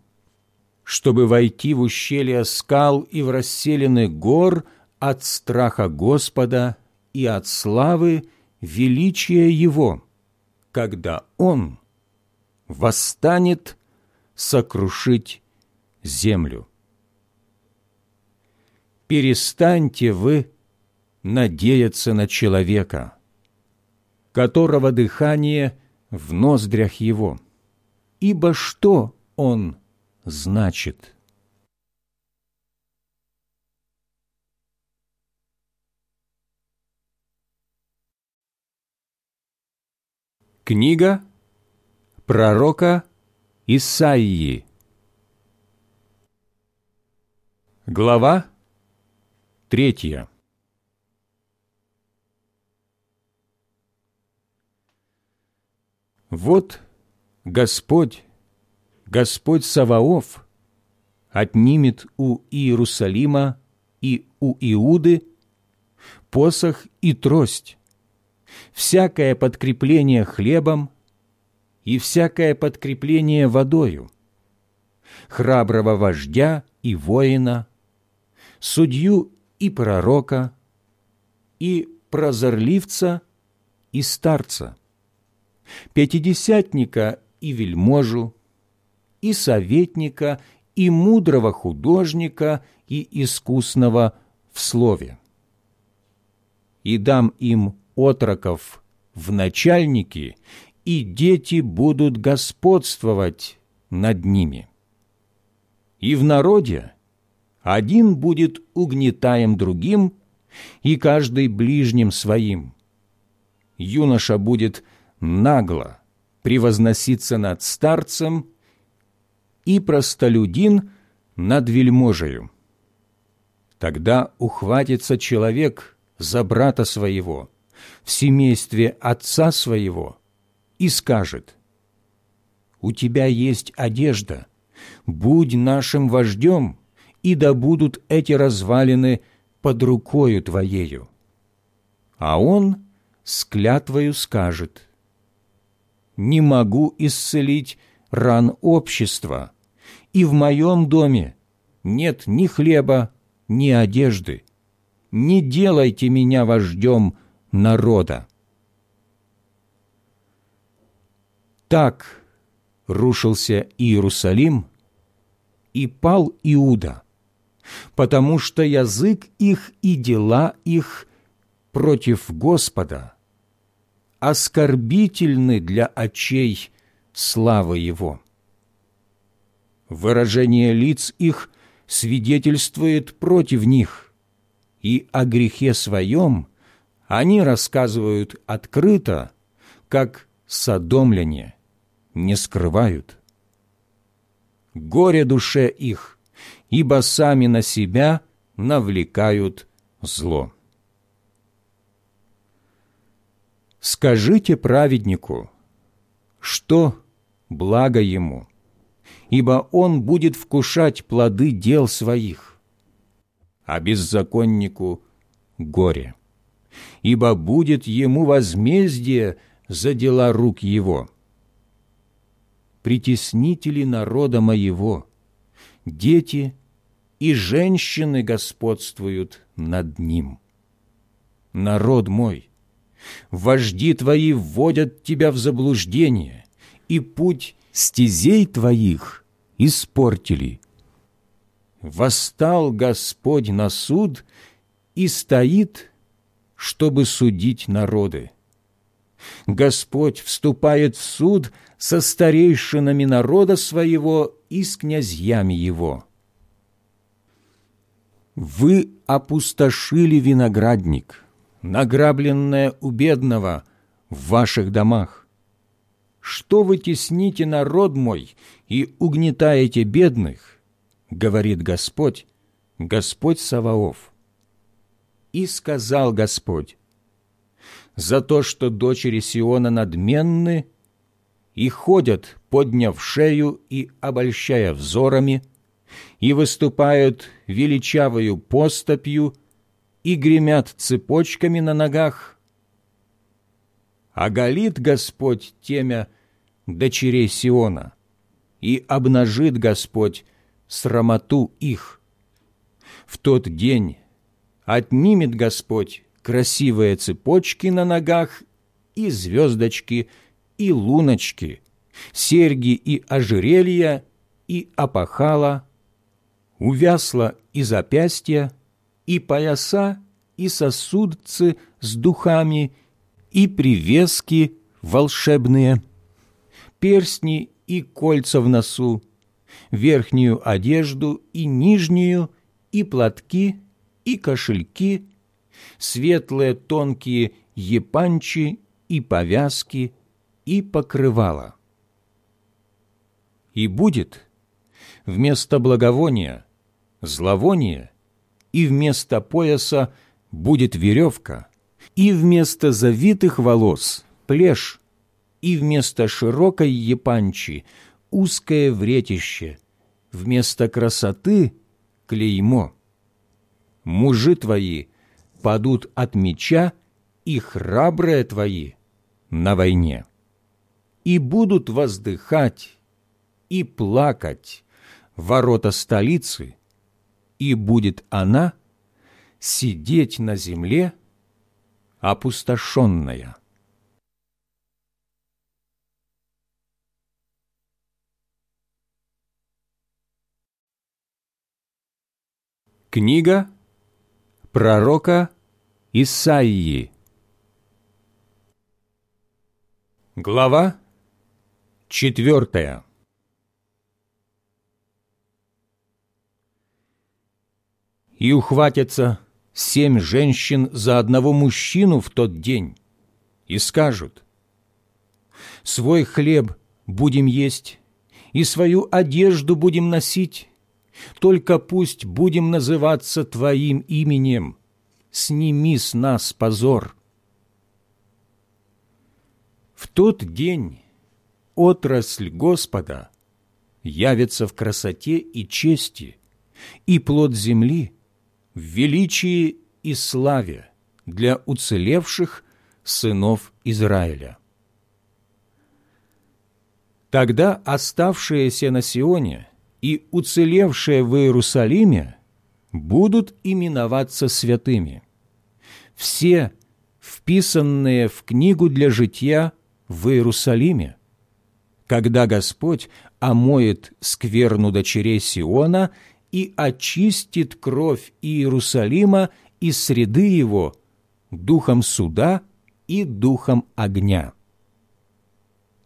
чтобы войти в ущелья скал и в расселены гор от страха Господа и от славы величия Его, когда Он восстанет сокрушить землю. Перестаньте вы надеяться на человека, которого дыхание в ноздрях его. Ибо что он значит? Книга пророка Исаии. Глава третья. Вот Господь, Господь Саваоф, отнимет у Иерусалима и у Иуды посох и трость, всякое подкрепление хлебом и всякое подкрепление водою, храброго вождя и воина, судью и пророка, и прозорливца и старца пятидесятника и вельможу, и советника, и мудрого художника, и искусного в слове. И дам им отроков в начальники, и дети будут господствовать над ними. И в народе один будет угнетаем другим, и каждый ближним своим. Юноша будет нагло превозноситься над старцем и простолюдин над вельможею. Тогда ухватится человек за брата своего, в семействе отца своего и скажет, «У тебя есть одежда, будь нашим вождем, и да будут эти развалины под рукою твоею». А он с клятвою скажет, «Не могу исцелить ран общества, и в моем доме нет ни хлеба, ни одежды. Не делайте меня вождем народа». Так рушился Иерусалим, и пал Иуда, потому что язык их и дела их против Господа оскорбительны для очей славы Его. Выражение лиц их свидетельствует против них, и о грехе своем они рассказывают открыто, как содомляне, не скрывают. Горе душе их, ибо сами на себя навлекают зло. Скажите праведнику, что благо ему, ибо он будет вкушать плоды дел своих, а беззаконнику горе, ибо будет ему возмездие за дела рук его. Притеснители народа моего, дети и женщины господствуют над ним. Народ мой, вожди твои вводят тебя в заблуждение, и путь стезей твоих испортили. Восстал Господь на суд и стоит, чтобы судить народы. Господь вступает в суд со старейшинами народа своего и с князьями его. Вы опустошили виноградник, награбленное у бедного в ваших домах что вы тесните народ мой и угнетаете бедных, говорит Господь, Господь Саваоф. И сказал Господь, за то, что дочери Сиона надменны и ходят, подняв шею и обольщая взорами, и выступают величавою поступью и гремят цепочками на ногах. Оголит Господь темя дочерей Сиона, и обнажит Господь срамоту их. В тот день отнимет Господь красивые цепочки на ногах и звездочки, и луночки, серьги и ожерелья, и опахала, увясла и запястья, и пояса, и сосудцы с духами, и привески волшебные – перстни и кольца в носу, верхнюю одежду и нижнюю, и платки, и кошельки, светлые тонкие епанчи и повязки, и покрывала. И будет вместо благовония зловоние, и вместо пояса будет веревка, и вместо завитых волос плешь, и вместо широкой епанчи узкое вретище, вместо красоты — клеймо. Мужи твои падут от меча, и храбрые твои на войне. И будут воздыхать и плакать ворота столицы, и будет она сидеть на земле опустошенная. Книга пророка Исаии Глава четвертая И ухватятся семь женщин за одного мужчину в тот день и скажут, «Свой хлеб будем есть, и свою одежду будем носить, только пусть будем называться Твоим именем. Сними с нас позор. В тот день отрасль Господа явится в красоте и чести, и плод земли в величии и славе для уцелевших сынов Израиля. Тогда оставшиеся на Сионе и уцелевшие в Иерусалиме будут именоваться святыми. Все, вписанные в книгу для житья в Иерусалиме, когда Господь омоет скверну дочерей Сиона и очистит кровь Иерусалима из среды его духом суда и духом огня.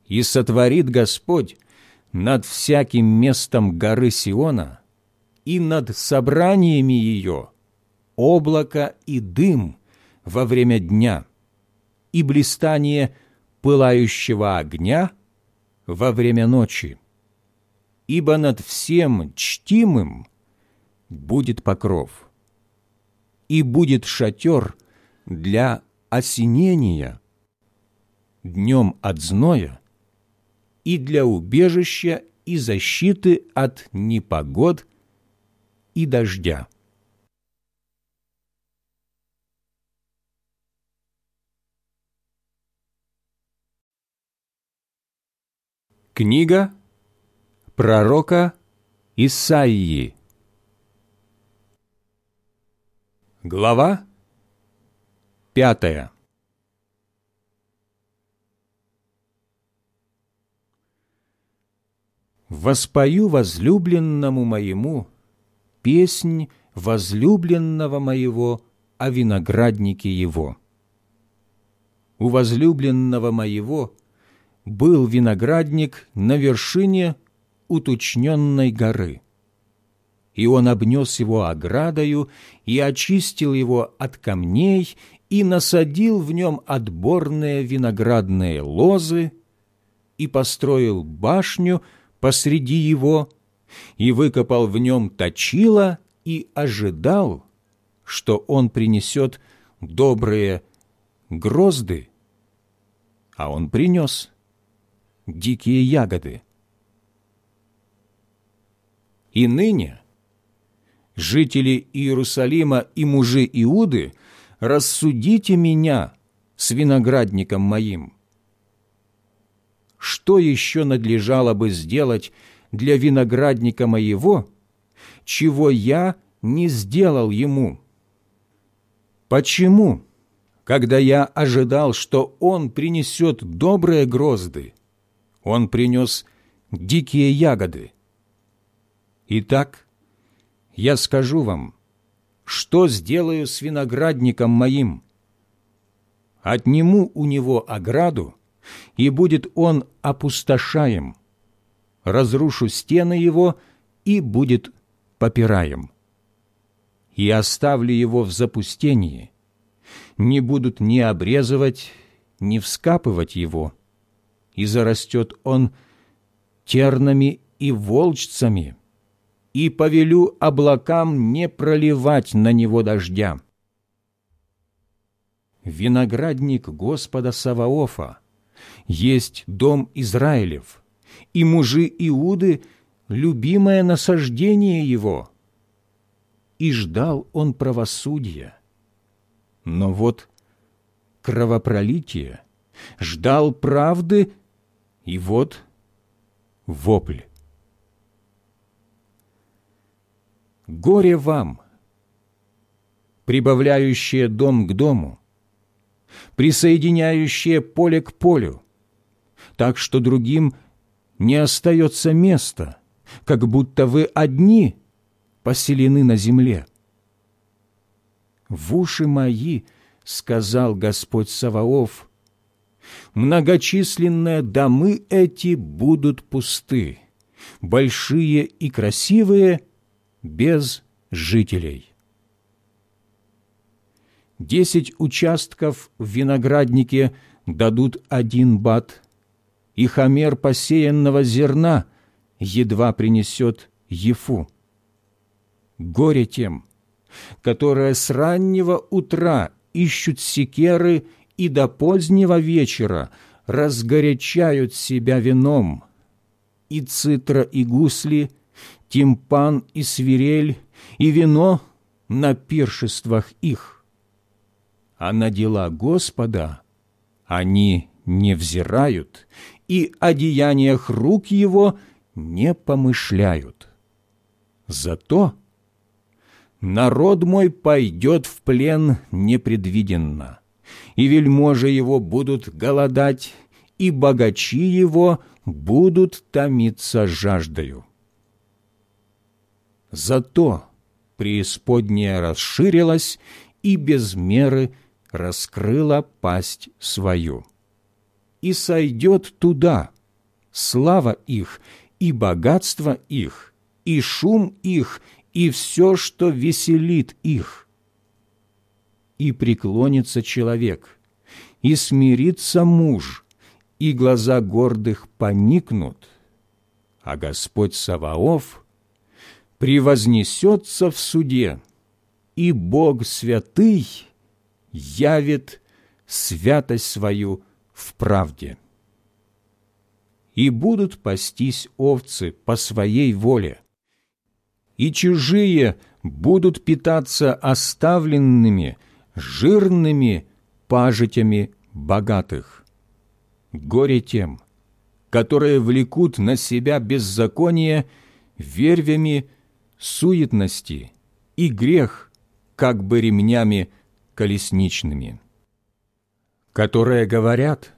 И сотворит Господь над всяким местом горы Сиона и над собраниями ее облако и дым во время дня и блистание пылающего огня во время ночи. Ибо над всем чтимым будет покров, и будет шатер для осенения днем от зноя и для убежища и защиты от непогод и дождя. Книга пророка Исаии Глава пятая «Воспою возлюбленному моему песнь возлюбленного моего о винограднике его. У возлюбленного моего был виноградник на вершине уточненной горы, и он обнес его оградою и очистил его от камней и насадил в нем отборные виноградные лозы и построил башню – посреди его и выкопал в нем точило и ожидал, что он принесет добрые грозды, а он принес дикие ягоды. И ныне жители Иерусалима и мужи Иуды, рассудите меня с виноградником моим – что еще надлежало бы сделать для виноградника моего, чего я не сделал ему? Почему, когда я ожидал, что он принесет добрые грозды, он принес дикие ягоды? Итак, я скажу вам, что сделаю с виноградником моим? Отниму у него ограду, и будет он опустошаем. Разрушу стены его, и будет попираем. И оставлю его в запустении. Не будут ни обрезывать, ни вскапывать его, и зарастет он тернами и волчцами, и повелю облакам не проливать на него дождя. Виноградник Господа Саваофа — есть дом Израилев, и мужи Иуды — любимое насаждение его. И ждал он правосудия. Но вот кровопролитие, ждал правды, и вот вопль. Горе вам, прибавляющее дом к дому, присоединяющее поле к полю, так что другим не остается места, как будто вы одни поселены на земле. В уши мои, сказал Господь Саваоф, многочисленные домы эти будут пусты, большие и красивые, без жителей десять участков в винограднике дадут один бат, и хамер посеянного зерна едва принесет ефу. Горе тем, которые с раннего утра ищут секеры и до позднего вечера разгорячают себя вином, и цитра, и гусли, тимпан и свирель, и вино на пиршествах их. А на дела Господа они не взирают, и о деяниях рук Его не помышляют. Зато народ мой пойдет в плен непредвиденно, и вельможи его будут голодать, и богачи его будут томиться жаждою. Зато преисподняя расширилась и без меры раскрыла пасть свою. И сойдет туда слава их и богатство их, и шум их, и все, что веселит их. И преклонится человек, и смирится муж, и глаза гордых поникнут, а Господь Саваоф превознесется в суде, и Бог святый явит святость свою в правде. И будут пастись овцы по своей воле, и чужие будут питаться оставленными, жирными пажитями богатых. Горе тем, которые влекут на себя беззаконие вервями суетности и грех, как бы ремнями колесничными, которые говорят,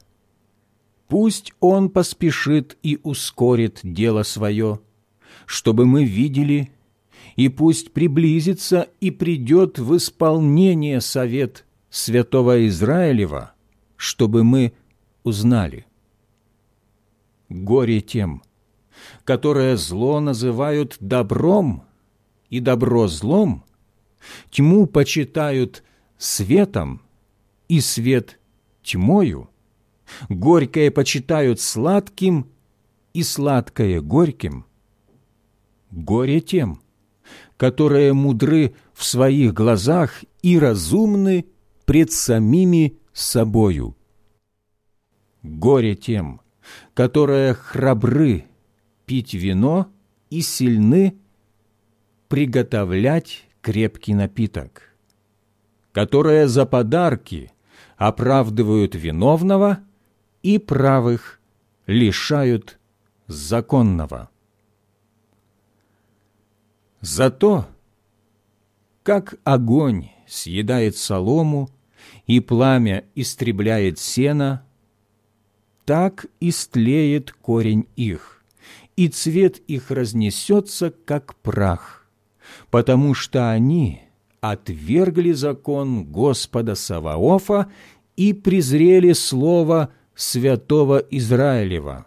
«Пусть он поспешит и ускорит дело свое, чтобы мы видели и пусть приблизится и придет в исполнение совет святого Израилева, чтобы мы узнали. Горе тем, которое зло называют добром и добро злом, тьму почитают светом и свет тьмою, горькое почитают сладким и сладкое горьким. Горе тем, которые мудры в своих глазах и разумны пред самими собою. Горе тем, которые храбры пить вино и сильны приготовлять крепкий напиток, которые за подарки оправдывают виновного и правых лишают законного. Зато, как огонь съедает солому и пламя истребляет сено, так истлеет корень их, и цвет их разнесется, как прах, потому что они отвергли закон Господа Саваофа и презрели слово святого Израилева.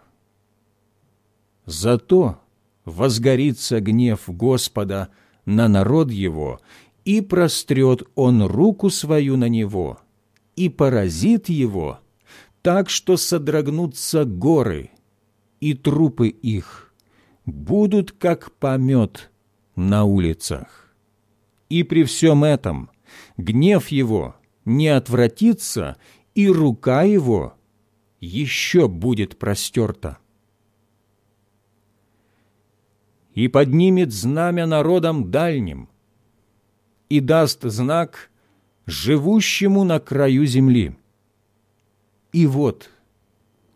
Зато возгорится гнев Господа на народ его, и прострет он руку свою на него, и поразит его, так что содрогнутся горы, и трупы их будут как помет на улицах. И при всем этом гнев его не отвратится, и рука его еще будет простерта. И поднимет знамя народам дальним, и даст знак живущему на краю земли. И вот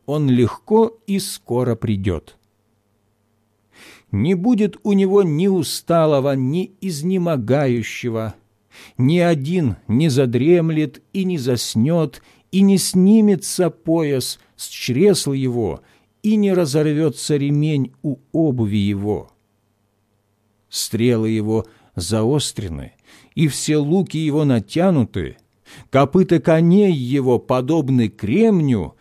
он легко и скоро придет. Не будет у него ни усталого, ни изнемогающего, ни один не задремлет и не заснет, и не снимется пояс с чресл его, и не разорвется ремень у обуви его стрелы его заострены, и все луки его натянуты, копыта коней его подобны кремню,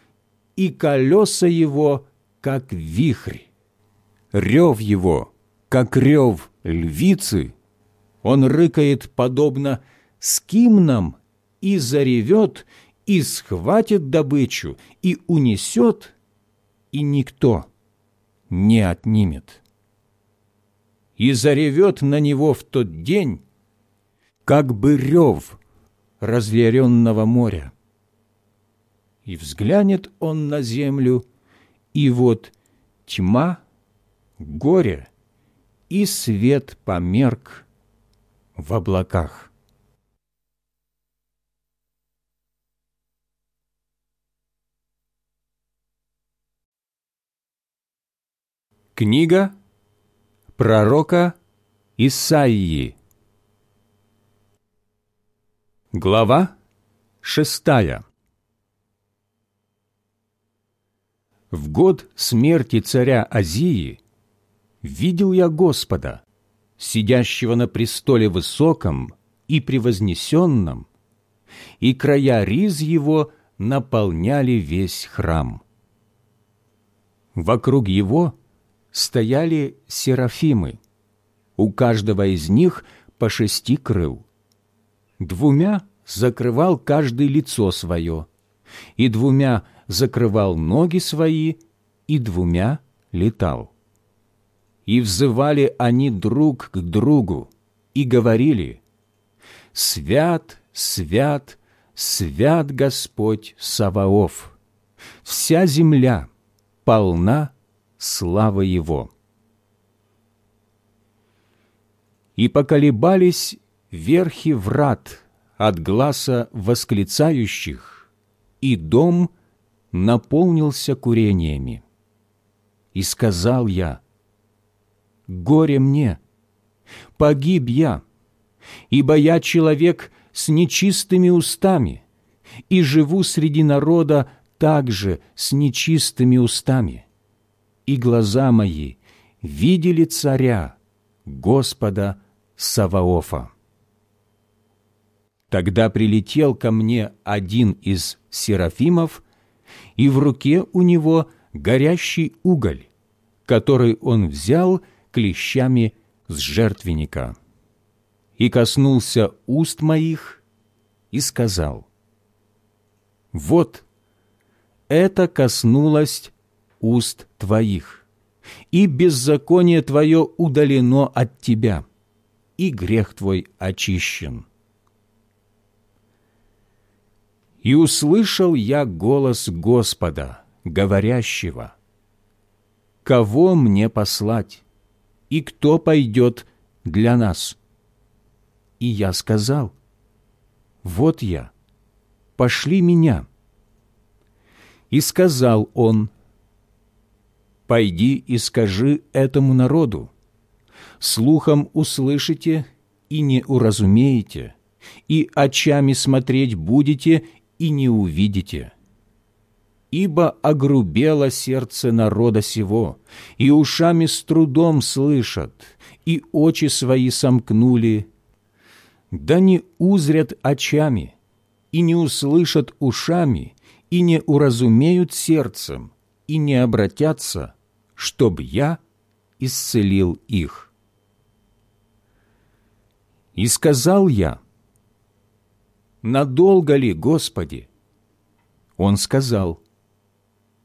и колеса его, как вихрь. Рев его, как рев львицы, он рыкает подобно скимнам и заревет, и схватит добычу, и унесет, и никто не отнимет и заревет на него в тот день, как бы рев разъяренного моря. И взглянет он на землю, и вот тьма, горе и свет померк в облаках. Книга пророка Исаии Глава шестая В год смерти царя Азии видел я Господа, сидящего на престоле высоком и превознесенном, и края риз его наполняли весь храм. Вокруг его стояли серафимы, у каждого из них по шести крыл. Двумя закрывал каждый лицо свое, и двумя закрывал ноги свои, и двумя летал. И взывали они друг к другу, и говорили, «Свят, свят, свят Господь Саваоф! Вся земля полна славы Его!» И поколебались верхи врат от гласа восклицающих, и дом наполнился курениями. И сказал я, «Горе мне! Погиб я, ибо я человек с нечистыми устами, и живу среди народа также с нечистыми устами, и глаза мои видели царя, Господа Саваофа. Тогда прилетел ко мне один из серафимов, и в руке у него горящий уголь, который он взял клещами с жертвенника. И коснулся уст моих и сказал, «Вот, это коснулось уст твоих, и беззаконие твое удалено от тебя, и грех твой очищен». И услышал я голос Господа, говорящего, «Кого мне послать, и кто пойдет для нас?» И я сказал, «Вот я, пошли меня». И сказал он, «Пойди и скажи этому народу, слухом услышите и не уразумеете, и очами смотреть будете и не увидите. Ибо огрубело сердце народа сего, и ушами с трудом слышат, и очи свои сомкнули, да не узрят очами, и не услышат ушами, и не уразумеют сердцем, и не обратятся, чтобы я исцелил их. И сказал я, надолго ли, Господи?» Он сказал,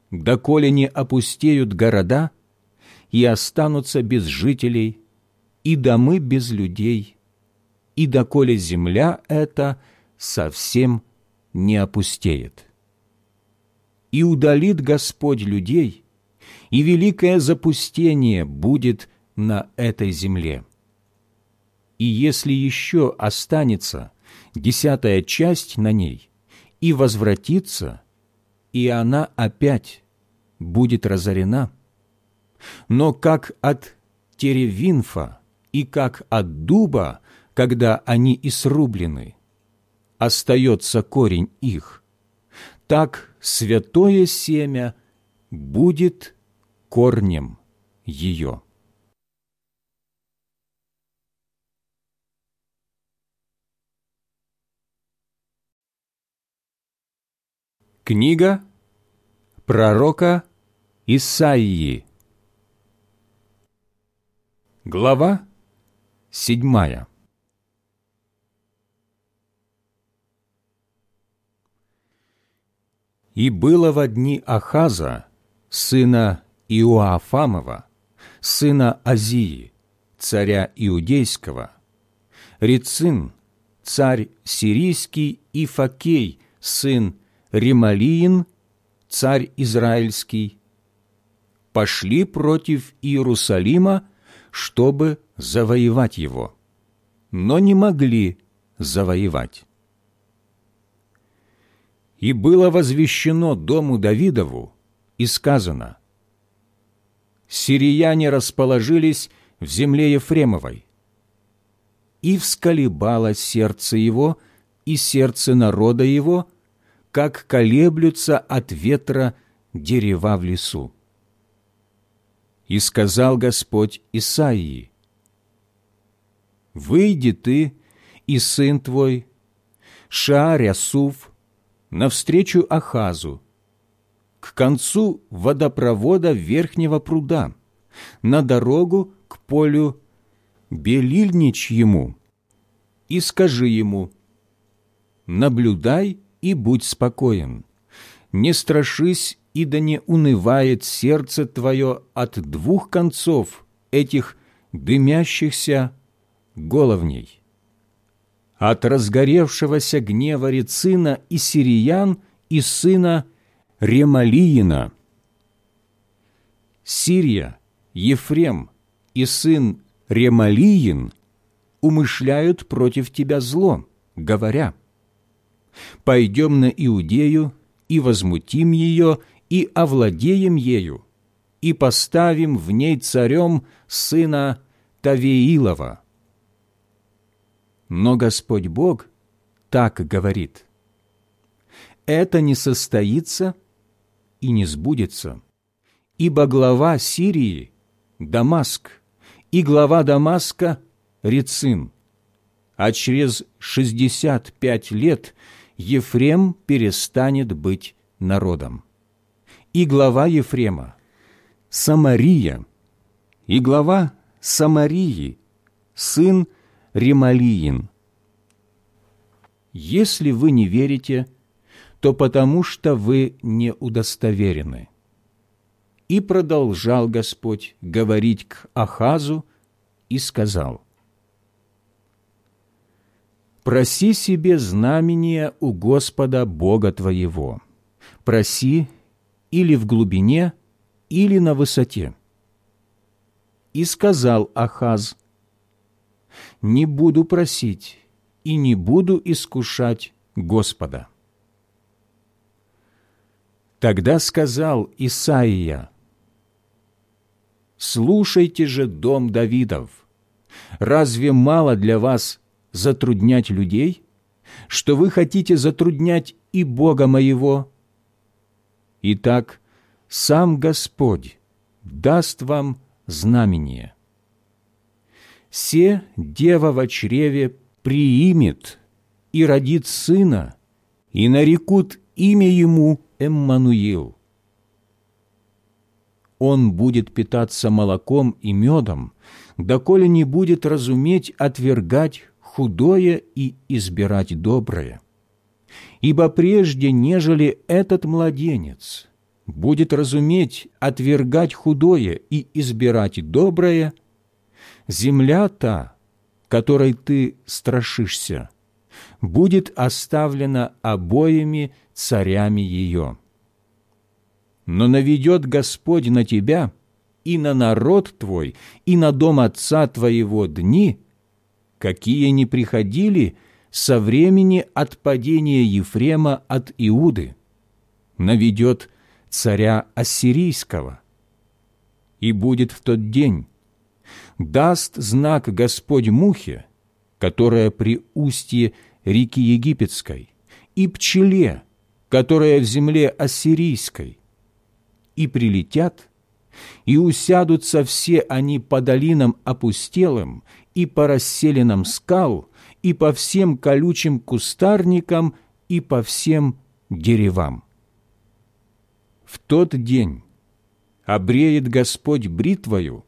«Доколе не опустеют города и останутся без жителей, и домы без людей, и доколе земля эта совсем не опустеет. И удалит Господь людей, и великое запустение будет на этой земле. И если еще останется – десятая часть на ней, и возвратится, и она опять будет разорена. Но как от теревинфа и как от дуба, когда они и срублены, остается корень их, так святое семя будет корнем ее. Книга пророка Исаии Глава седьмая И было в дни Ахаза, сына Иоафамова, сына Азии, царя Иудейского, Рицин, царь сирийский и Факей, сын Ремалиин, царь израильский, пошли против Иерусалима, чтобы завоевать его, но не могли завоевать. И было возвещено дому Давидову, и сказано, «Сирияне расположились в земле Ефремовой, и всколебало сердце его и сердце народа его, как колеблются от ветра дерева в лесу. И сказал Господь Исаии, «Выйди ты и сын твой, Шаарясуф, навстречу Ахазу, к концу водопровода верхнего пруда, на дорогу к полю Белильничьему, и скажи ему, «Наблюдай и будь спокоен, не страшись, и да не унывает сердце твое от двух концов этих дымящихся головней» от разгоревшегося гнева Рецина и Сириян и сына Ремалиина. Сирия, Ефрем и сын Ремалиин умышляют против тебя зло, говоря, «Пойдем на Иудею и возмутим ее, и овладеем ею, и поставим в ней царем сына Тавеилова». Но Господь Бог так говорит, «Это не состоится и не сбудется, ибо глава Сирии – Дамаск, и глава Дамаска – Рецин, а через шестьдесят пять лет Ефрем перестанет быть народом. И глава Ефрема – Самария, и глава Самарии – сын Ремалиин. Если вы не верите, то потому что вы не удостоверены. И продолжал Господь говорить к Ахазу и сказал, «Проси себе знамения у Господа Бога твоего, проси или в глубине, или на высоте». И сказал Ахаз, «Не буду просить и не буду искушать Господа». Тогда сказал Исаия, «Слушайте же, дом Давидов, разве мало для вас затруднять людей, что вы хотите затруднять и Бога моего? Итак, сам Господь даст вам знамение. Се дева во чреве приимет и родит сына, и нарекут имя ему Эммануил он будет питаться молоком и медом, доколе не будет разуметь отвергать худое и избирать доброе. Ибо прежде, нежели этот младенец будет разуметь отвергать худое и избирать доброе, земля та, которой ты страшишься, будет оставлена обоими царями ее» но наведет Господь на тебя и на народ твой, и на дом отца твоего дни, какие не приходили со времени отпадения Ефрема от Иуды, наведет царя Ассирийского. И будет в тот день, даст знак Господь мухе, которая при устье реки Египетской, и пчеле, которая в земле Ассирийской, и прилетят, и усядутся все они по долинам опустелым и по расселенным скал, и по всем колючим кустарникам, и по всем деревам. В тот день обреет Господь бритвою,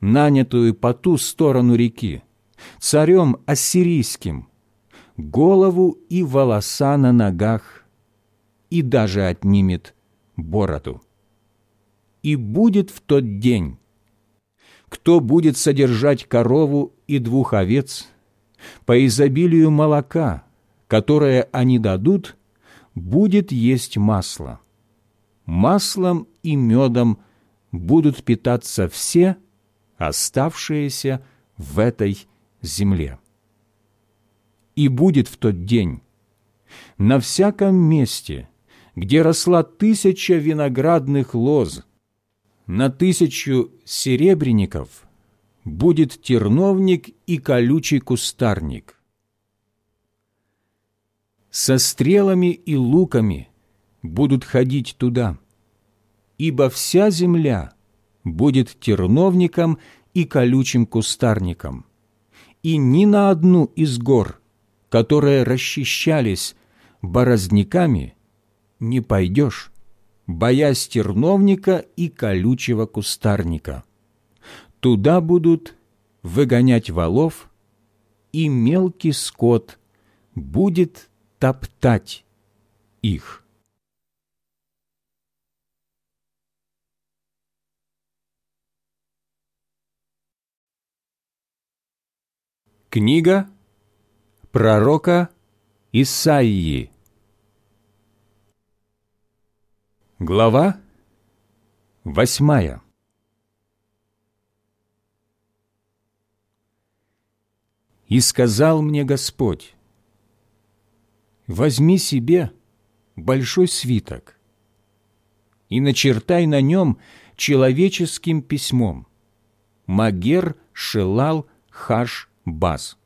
нанятую по ту сторону реки, царем ассирийским, голову и волоса на ногах, и даже отнимет бороду и будет в тот день. Кто будет содержать корову и двух овец, по изобилию молока, которое они дадут, будет есть масло. Маслом и медом будут питаться все, оставшиеся в этой земле. И будет в тот день на всяком месте, где росла тысяча виноградных лоз, на тысячу серебряников будет терновник и колючий кустарник. Со стрелами и луками будут ходить туда, ибо вся земля будет терновником и колючим кустарником, и ни на одну из гор, которые расчищались бороздниками, не пойдешь, боясь терновника и колючего кустарника. Туда будут выгонять валов, и мелкий скот будет топтать их. Книга пророка Исаии Глава восьмая «И сказал мне Господь, возьми себе большой свиток и начертай на нем человеческим письмом Магер Шелал Хаш Баз.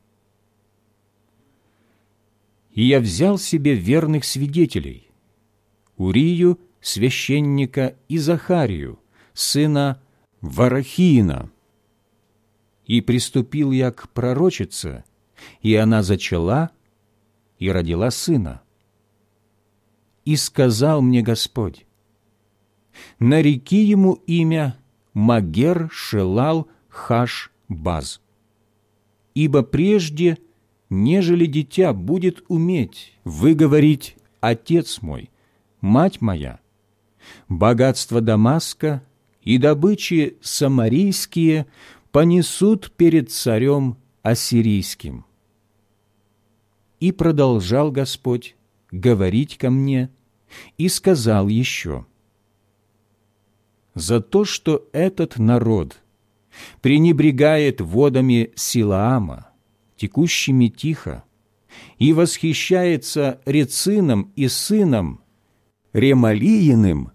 И я взял себе верных свидетелей, Урию, священника, и Захарию, сына Варахиина. И приступил я к пророчице, и она зачала и родила сына. И сказал мне Господь, нареки ему имя Магер Шелал Хаш Баз ибо прежде, нежели дитя будет уметь выговорить «Отец мой», «Мать моя», богатство Дамаска и добычи самарийские понесут перед царем ассирийским. И продолжал Господь говорить ко мне, и сказал еще, «За то, что этот народ пренебрегает водами Силаама, текущими тихо, и восхищается Рецином и сыном Ремалииным,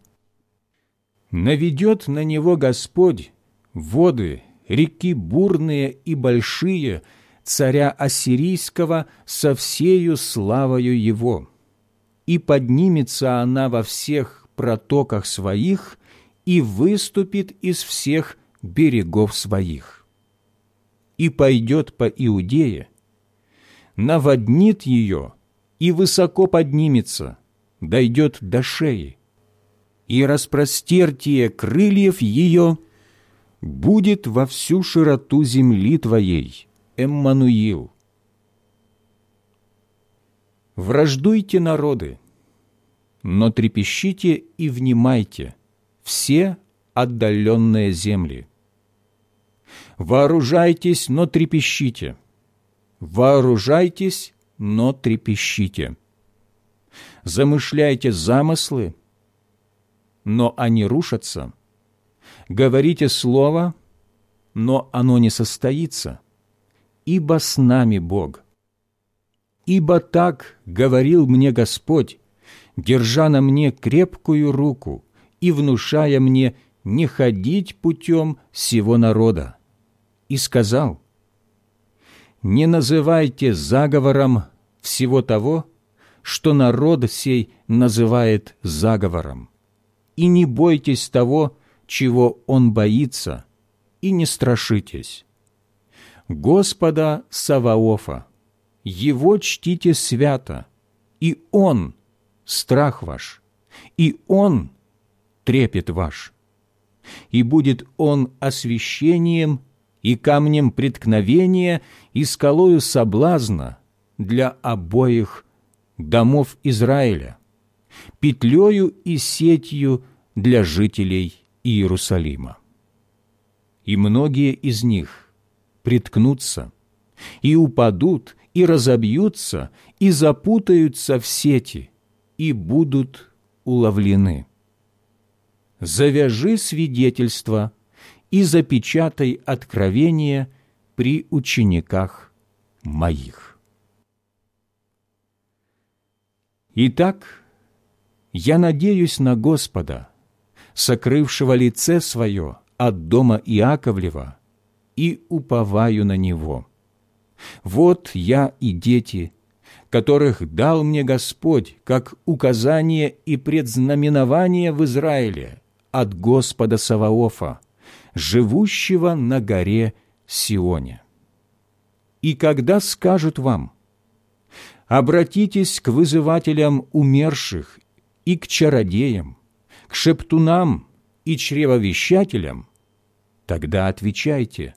наведет на него Господь воды, реки бурные и большие, царя Ассирийского со всею славою его, и поднимется она во всех протоках своих и выступит из всех берегов своих. И пойдет по Иудее, наводнит ее и высоко поднимется, дойдет до шеи, и распростертие крыльев ее будет во всю широту земли твоей, Эммануил. Враждуйте народы, но трепещите и внимайте, все отдаленные земли. Вооружайтесь, но трепещите. Вооружайтесь, но трепещите. Замышляйте замыслы, но они рушатся. Говорите слово, но оно не состоится, ибо с нами Бог. Ибо так говорил мне Господь, держа на мне крепкую руку и внушая мне не ходить путем сего народа. И сказал, «Не называйте заговором всего того, что народ сей называет заговором, и не бойтесь того, чего он боится, и не страшитесь. Господа Саваофа, Его чтите свято, и Он – страх ваш, и Он – трепет ваш» и будет он освящением и камнем преткновения и скалою соблазна для обоих домов Израиля, петлею и сетью для жителей Иерусалима. И многие из них приткнутся, и упадут, и разобьются, и запутаются в сети, и будут уловлены. Завяжи свидетельство и запечатай откровение при учениках моих. Итак, я надеюсь на Господа, сокрывшего лице свое от дома Иаковлева, и уповаю на Него. Вот я и дети, которых дал мне Господь как указание и предзнаменование в Израиле от Господа Саваофа, живущего на горе Сионе. И когда скажут вам, обратитесь к вызывателям умерших и к чародеям, к шептунам и чревовещателям, тогда отвечайте,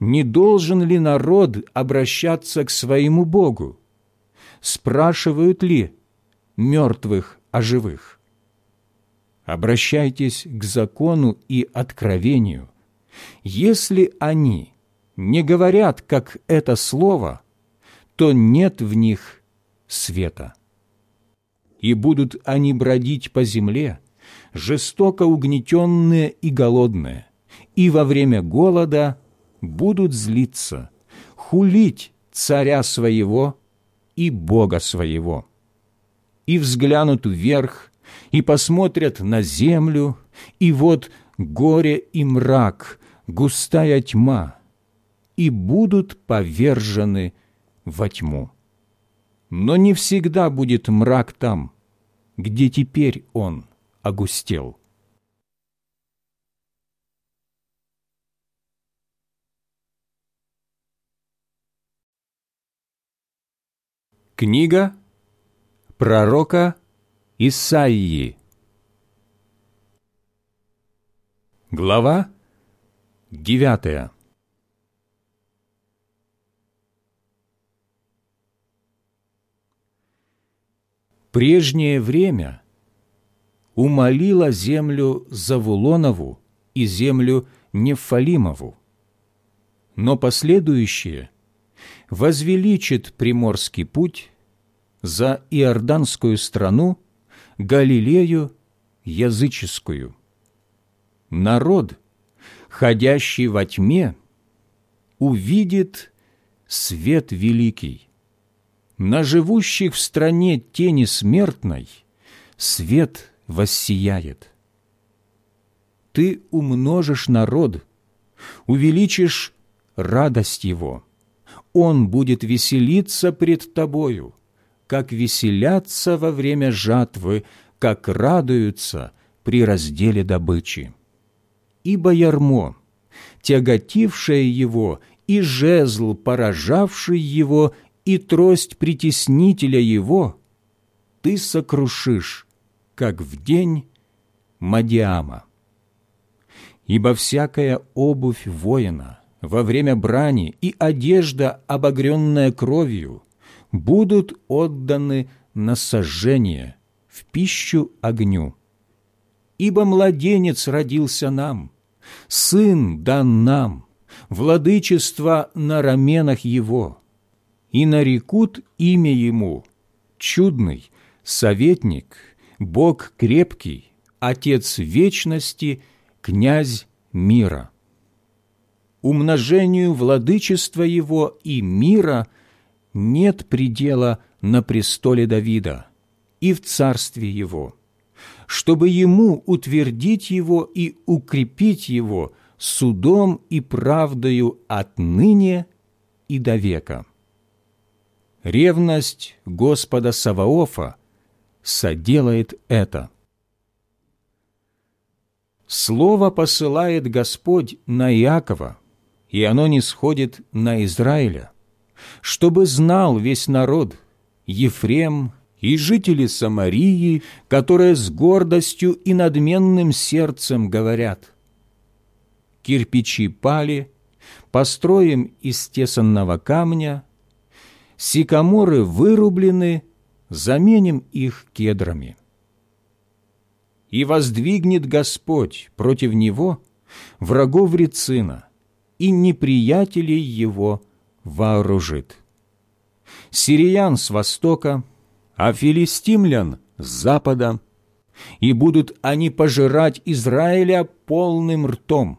не должен ли народ обращаться к своему Богу? Спрашивают ли мертвых о живых? Обращайтесь к закону и откровению. Если они не говорят, как это слово, то нет в них света. И будут они бродить по земле, жестоко угнетенные и голодные, и во время голода будут злиться, хулить царя своего и Бога своего. И взглянут вверх, и посмотрят на землю, и вот горе и мрак, густая тьма, и будут повержены во тьму. Но не всегда будет мрак там, где теперь он огустел. Книга пророка Исаии Глава девятая Прежнее время умолила землю Завулонову и землю Нефалимову, но последующее – возвеличит приморский путь за Иорданскую страну, Галилею языческую. Народ, ходящий во тьме, увидит свет великий. На живущих в стране тени смертной свет воссияет. Ты умножишь народ, увеличишь радость его – он будет веселиться пред тобою, как веселятся во время жатвы, как радуются при разделе добычи. Ибо ярмо, тяготившее его, и жезл, поражавший его, и трость притеснителя его, ты сокрушишь, как в день Мадиама. Ибо всякая обувь воина — во время брани и одежда, обогренная кровью, будут отданы на сожжение, в пищу огню. Ибо младенец родился нам, сын дан нам, владычество на раменах его, и нарекут имя ему, чудный, советник, Бог крепкий, Отец вечности, князь мира» умножению владычества Его и мира нет предела на престоле Давида и в царстве Его, чтобы Ему утвердить Его и укрепить Его судом и правдою отныне и до века. Ревность Господа Саваофа соделает это. Слово посылает Господь на Иакова – и оно не сходит на Израиля, чтобы знал весь народ, Ефрем и жители Самарии, которые с гордостью и надменным сердцем говорят, «Кирпичи пали, построим из тесанного камня, сикаморы вырублены, заменим их кедрами». И воздвигнет Господь против него врагов Рецина, и неприятелей его вооружит. Сириян с востока, а филистимлян с запада, и будут они пожирать Израиля полным ртом.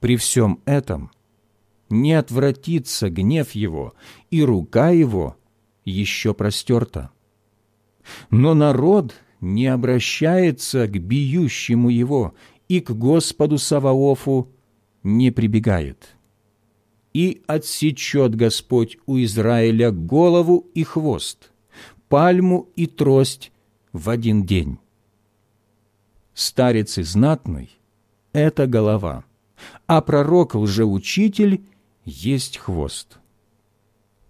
При всем этом не отвратится гнев его, и рука его еще простерта. Но народ не обращается к бьющему его, и к Господу Саваофу не прибегает. И отсечет Господь у Израиля голову и хвост, пальму и трость в один день. Старец и знатный – это голова, а пророк лжеучитель есть хвост.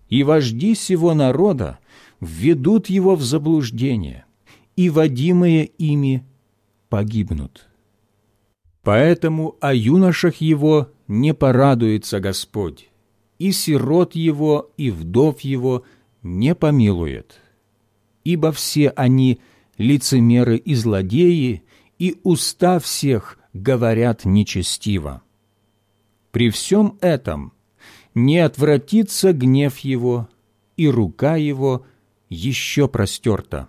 И вожди сего народа введут его в заблуждение, и водимые ими погибнут. Поэтому о юношах его не порадуется Господь, и сирот его, и вдов его не помилует. Ибо все они лицемеры и злодеи, и уста всех говорят нечестиво. При всем этом не отвратится гнев его, и рука его еще простерта.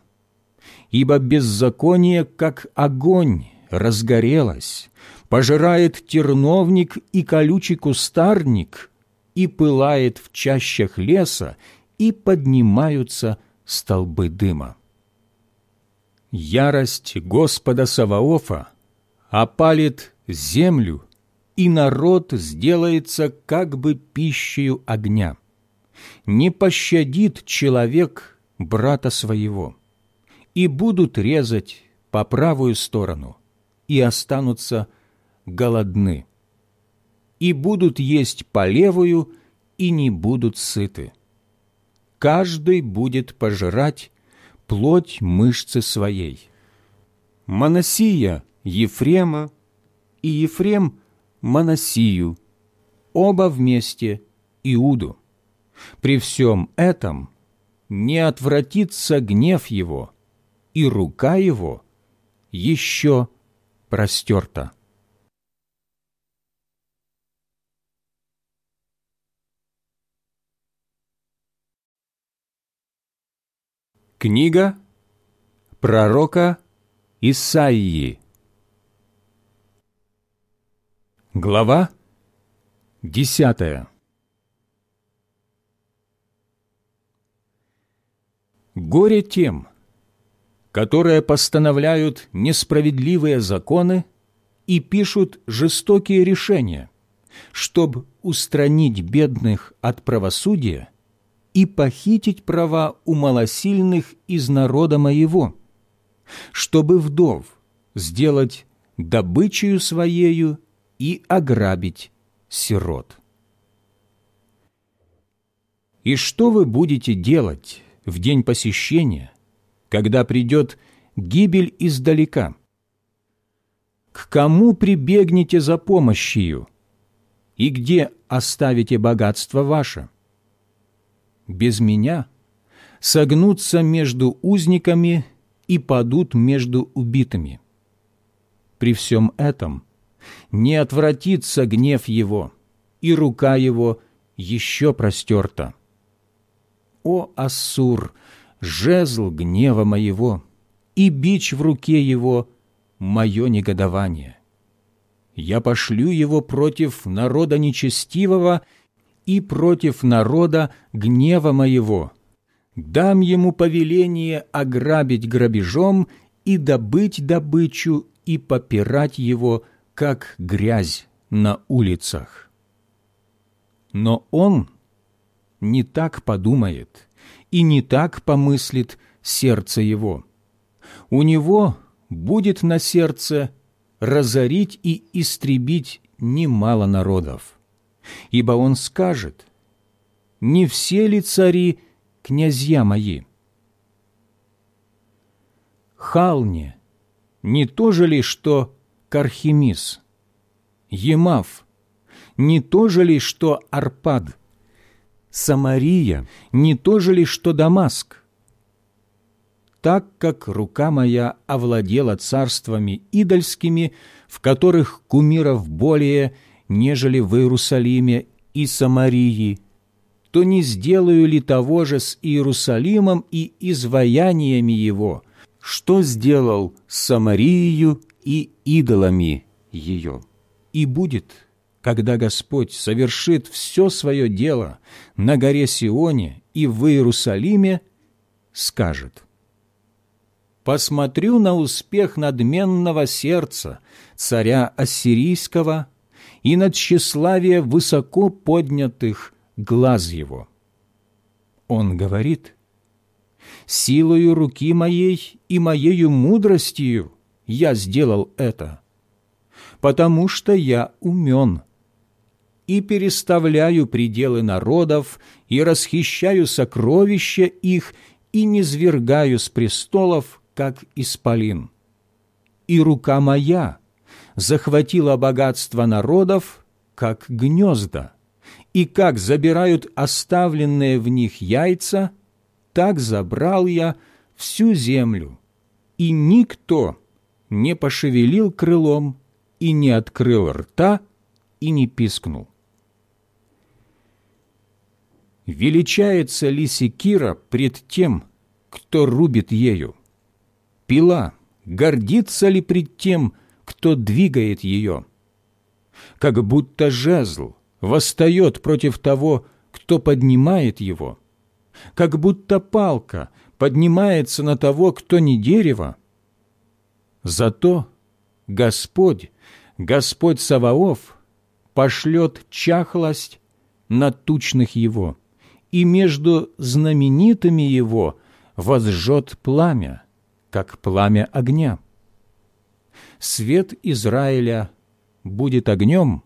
Ибо беззаконие, как огонь, разгорелось, пожирает терновник и колючий кустарник, и пылает в чащах леса, и поднимаются столбы дыма. Ярость Господа Саваофа опалит землю, и народ сделается как бы пищею огня. Не пощадит человек брата своего, и будут резать по правую сторону, и останутся голодны, и будут есть по левую, и не будут сыты. Каждый будет пожирать плоть мышцы своей. Моносия Ефрема и Ефрем Моносию, оба вместе Иуду. При всем этом не отвратится гнев его, и рука его еще простерта. Книга пророка Исаии Глава десятая. Горе тем, которые постановляют несправедливые законы и пишут жестокие решения, чтобы устранить бедных от правосудия и похитить права у малосильных из народа моего, чтобы вдов сделать добычею своею и ограбить сирот. И что вы будете делать в день посещения, когда придет гибель издалека? К кому прибегнете за помощью? И где оставите богатство ваше? Без меня согнутся между узниками и падут между убитыми. При всем этом не отвратится гнев его, и рука его еще простерта. О, Ассур, жезл гнева моего, и бич в руке его — мое негодование. Я пошлю его против народа нечестивого и против народа гнева моего. Дам ему повеление ограбить грабежом и добыть добычу и попирать его, как грязь на улицах. Но он не так подумает и не так помыслит сердце его. У него будет на сердце разорить и истребить немало народов. Ибо он скажет, «Не все ли цари князья мои?» Халне, не то же ли, что Кархимис? Емав, не то же ли, что Арпад? Самария, не то же ли, что Дамаск? Так как рука моя овладела царствами идольскими, в которых кумиров более, нежели в Иерусалиме и Самарии, то не сделаю ли того же с Иерусалимом и изваяниями его, что сделал с Самарией и идолами ее. И будет, когда Господь совершит все свое дело на горе Сионе и в Иерусалиме, скажет, «Посмотрю на успех надменного сердца царя Ассирийского и на тщеславие высоко поднятых глаз его». Он говорит, «Силою руки моей и моею мудростью я сделал это, потому что я умен» и переставляю пределы народов, и расхищаю сокровища их, и низвергаю с престолов, как исполин. И рука моя захватила богатство народов, как гнезда, и как забирают оставленные в них яйца, так забрал я всю землю, и никто не пошевелил крылом, и не открыл рта, и не пискнул. Величается ли секира пред тем, кто рубит ею? Пила гордится ли пред тем, кто двигает ее? Как будто жезл восстает против того, кто поднимает его, как будто палка поднимается на того, кто не дерево. Зато Господь, Господь Саваоф, пошлет чахлость на тучных его – и между знаменитыми его возжжет пламя, как пламя огня. Свет Израиля будет огнем,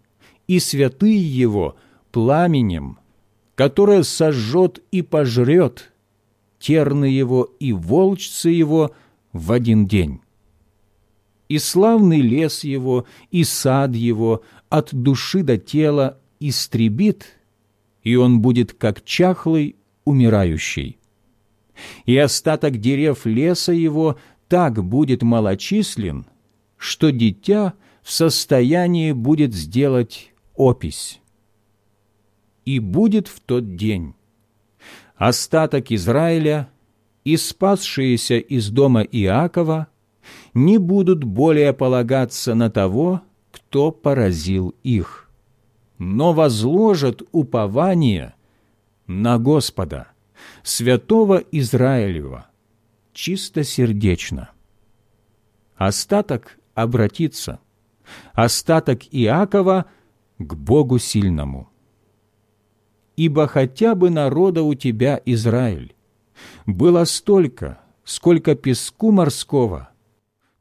и святые его пламенем, которое сожжет и пожрет терны его и волчцы его в один день. И славный лес его, и сад его от души до тела истребит – и он будет как чахлый, умирающий. И остаток дерев леса его так будет малочислен, что дитя в состоянии будет сделать опись. И будет в тот день остаток Израиля и спасшиеся из дома Иакова не будут более полагаться на того, кто поразил их но возложат упование на Господа, святого Израилева, чистосердечно. Остаток обратится, остаток Иакова к Богу сильному. Ибо хотя бы народа у тебя, Израиль, было столько, сколько песку морского,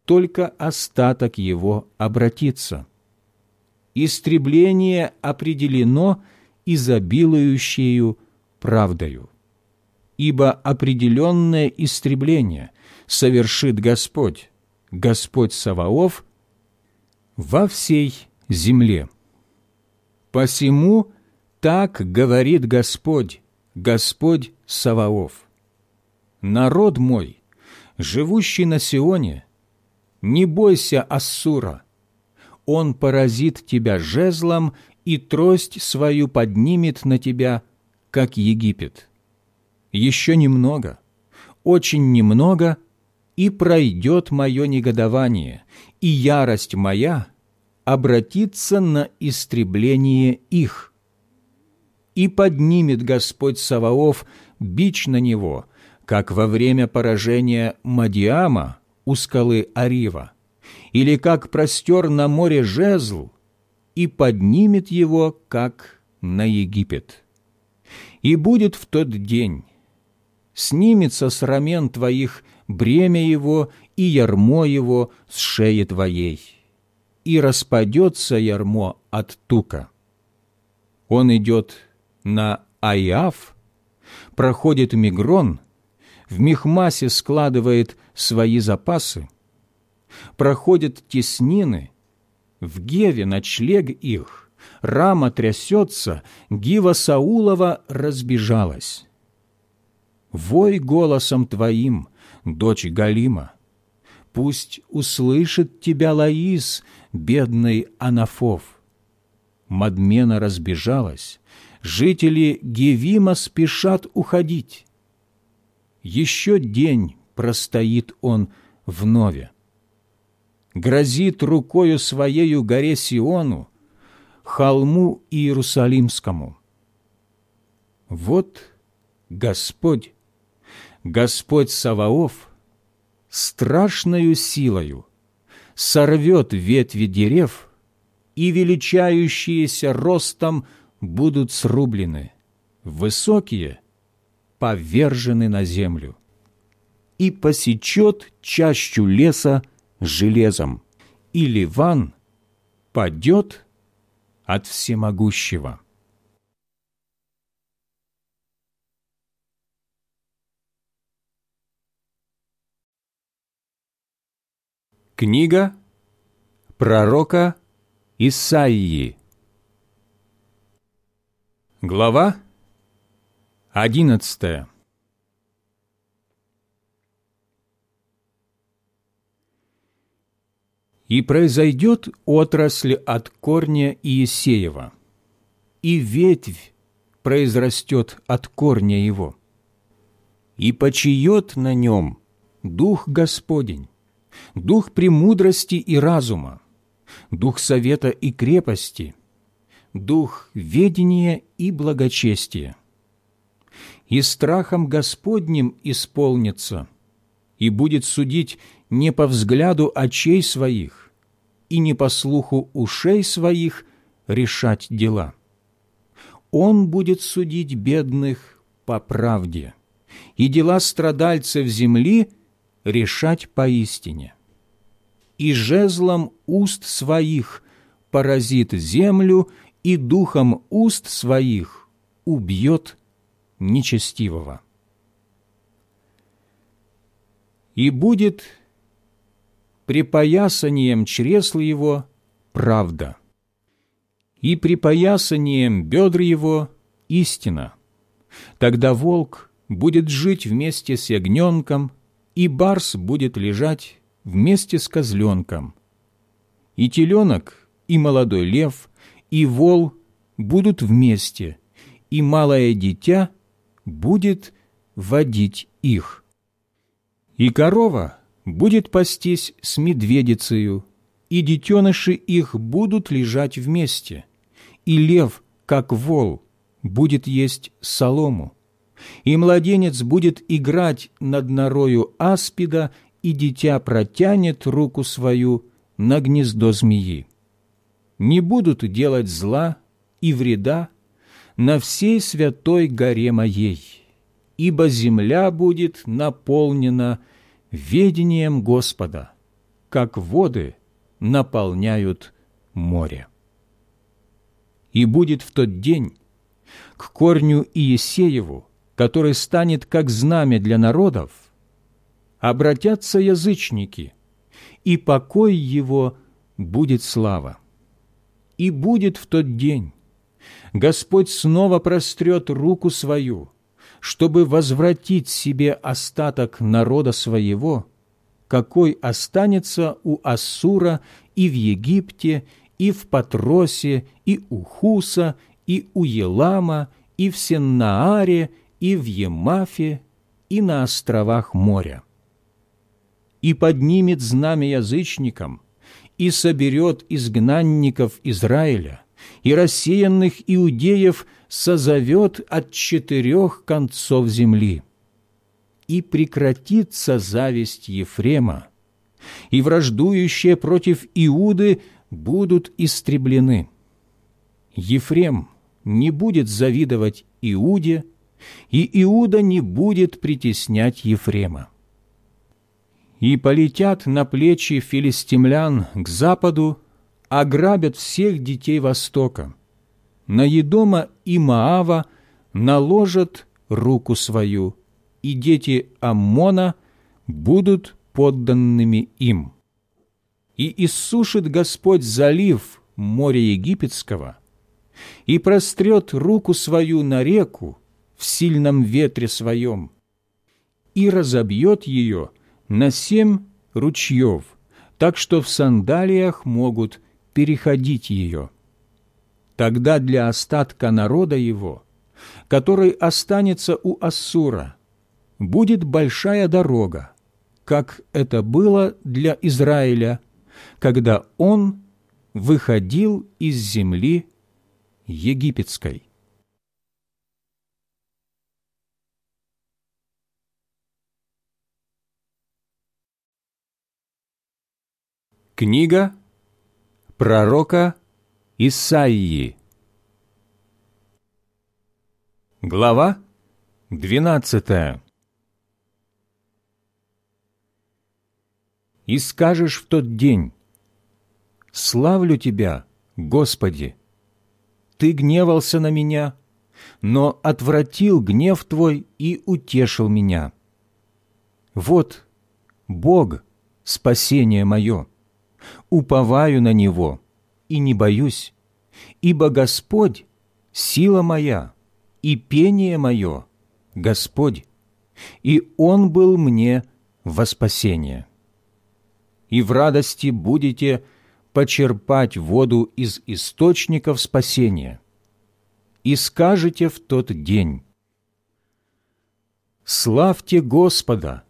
только остаток его обратится – истребление определено изобилующую правдою. Ибо определенное истребление совершит Господь, Господь Саваоф, во всей земле. Посему так говорит Господь, Господь Саваоф. Народ мой, живущий на Сионе, не бойся Ассура, он поразит тебя жезлом и трость свою поднимет на тебя, как Египет. Еще немного, очень немного, и пройдет мое негодование, и ярость моя обратится на истребление их. И поднимет Господь Саваоф бич на него, как во время поражения Мадиама у скалы Арива или как простер на море жезл, и поднимет его, как на Египет. И будет в тот день, снимется с рамен твоих бремя его и ярмо его с шеи твоей, и распадется ярмо от тука. Он идет на Айаф, проходит Мигрон, в Мехмасе складывает свои запасы, проходят теснины, в Геве ночлег их, рама трясется, гива Саулова разбежалась. Вой голосом твоим, дочь Галима, пусть услышит тебя Лаис, бедный Анафов. Мадмена разбежалась, жители Гевима спешат уходить. Еще день простоит он вновь. Грозит рукою своею горе Сиону, холму Иерусалимскому. Вот Господь, Господь Саваоф, страшною силою сорвет ветви дерев, и величающиеся ростом будут срублены, высокие повержены на землю, и посечет чащу леса железом, и Ливан падет от всемогущего. Книга пророка Исаии. Глава одиннадцатая И произойдет отрасль от корня Иесеева, и ветвь произрастет от корня его, и почиет на нем Дух Господень, дух премудрости и разума, дух совета и крепости, дух ведения и благочестия. И страхом Господним исполнится, и будет судить не по взгляду очей своих и не по слуху ушей своих решать дела. Он будет судить бедных по правде, и дела страдальцев земли решать поистине. И жезлом уст своих поразит землю, и духом уст своих убьет нечестивого. И будет припоясанием чресл его правда, и припоясанием бедр его истина. Тогда волк будет жить вместе с ягненком, и барс будет лежать вместе с козленком. И теленок, и молодой лев, и вол будут вместе, и малое дитя будет водить их. И корова будет пастись с медведицею, и детеныши их будут лежать вместе, и лев, как вол, будет есть солому и младенец будет играть над норою аспида, и дитя протянет руку свою на гнездо змеи. Не будут делать зла и вреда на всей святой горе моей, ибо земля будет наполнена ведением Господа, как воды наполняют море. И будет в тот день к корню Иесееву который станет как знамя для народов, обратятся язычники, и покой его будет слава. И будет в тот день Господь снова прострет руку свою, чтобы возвратить себе остаток народа своего, какой останется у Ассура и в Египте, и в Патросе, и у Хуса, и у Елама, и в Сеннааре, и в Емафе, и на островах моря. И поднимет знамя язычникам, и соберет изгнанников Израиля, и рассеянных иудеев созовет от четырех концов земли. И прекратится зависть Ефрема, и враждующие против Иуды будут истреблены. Ефрем не будет завидовать Иуде, и Иуда не будет притеснять Ефрема. И полетят на плечи филистимлян к западу, ограбят всех детей Востока. На Едома и Маава наложат руку свою, и дети Аммона будут подданными им. И иссушит Господь залив моря Египетского, и прострет руку свою на реку, в сильном ветре своем и разобьет ее на семь ручьев, так что в сандалиях могут переходить ее. Тогда для остатка народа его, который останется у Ассура, будет большая дорога, как это было для Израиля, когда он выходил из земли египетской. Книга пророка Исаии Глава двенадцатая И скажешь в тот день, «Славлю Тебя, Господи! Ты гневался на меня, но отвратил гнев Твой и утешил меня. Вот Бог, спасение мое!» Уповаю на Него и не боюсь, ибо Господь — сила моя и пение мое, Господь, и Он был мне во спасение. И в радости будете почерпать воду из источников спасения. И скажете в тот день, «Славьте Господа,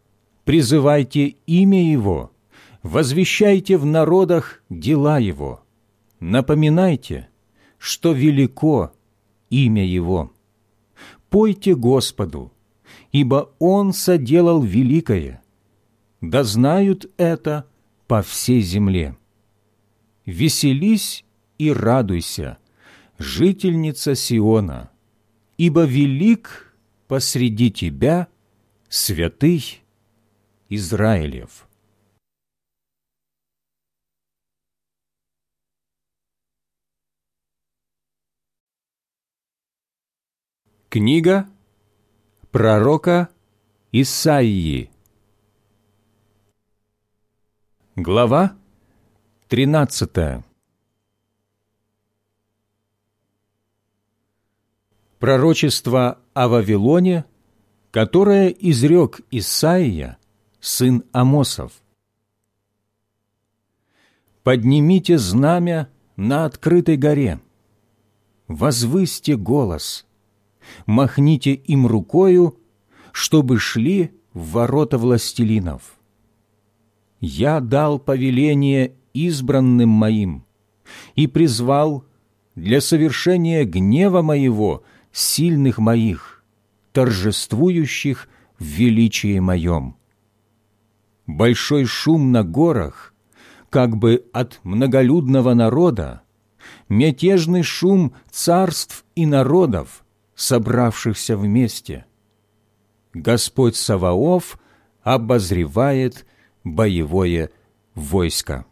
призывайте имя Его, Возвещайте в народах дела Его, напоминайте, что велико имя Его. Пойте Господу, ибо Он соделал великое, да знают это по всей земле. Веселись и радуйся, жительница Сиона, ибо велик посреди тебя святый Израилев. Книга пророка Исаии Глава 13 Пророчество о Вавилоне, которое изрек Исаия, сын Амосов. «Поднимите знамя на открытой горе, возвысьте голос» махните им рукою, чтобы шли в ворота властелинов. Я дал повеление избранным моим и призвал для совершения гнева моего сильных моих, торжествующих в величии моем. Большой шум на горах, как бы от многолюдного народа, мятежный шум царств и народов, собравшихся вместе. Господь Саваоф обозревает боевое войско.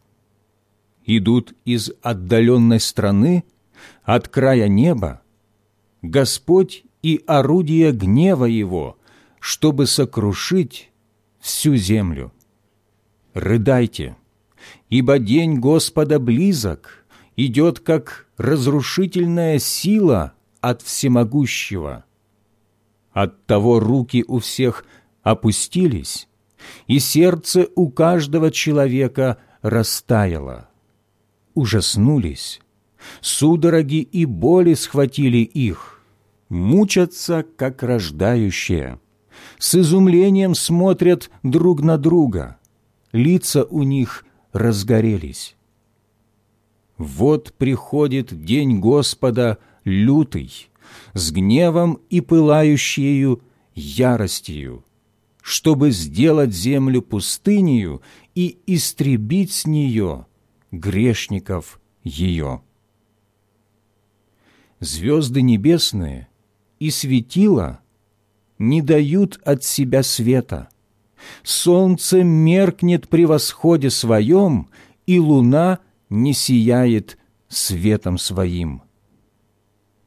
Идут из отдаленной страны, от края неба, Господь и орудие гнева Его, чтобы сокрушить всю землю. Рыдайте, ибо день Господа близок, идет как разрушительная сила от всемогущего. Оттого руки у всех опустились, и сердце у каждого человека растаяло. Ужаснулись, судороги и боли схватили их, мучатся, как рождающие, с изумлением смотрят друг на друга, лица у них разгорелись. Вот приходит день Господа – лютый, с гневом и пылающею яростью, чтобы сделать землю пустынею и истребить с нее грешников ее. Звезды небесные и светила не дают от себя света. Солнце меркнет при восходе своем, и луна не сияет светом своим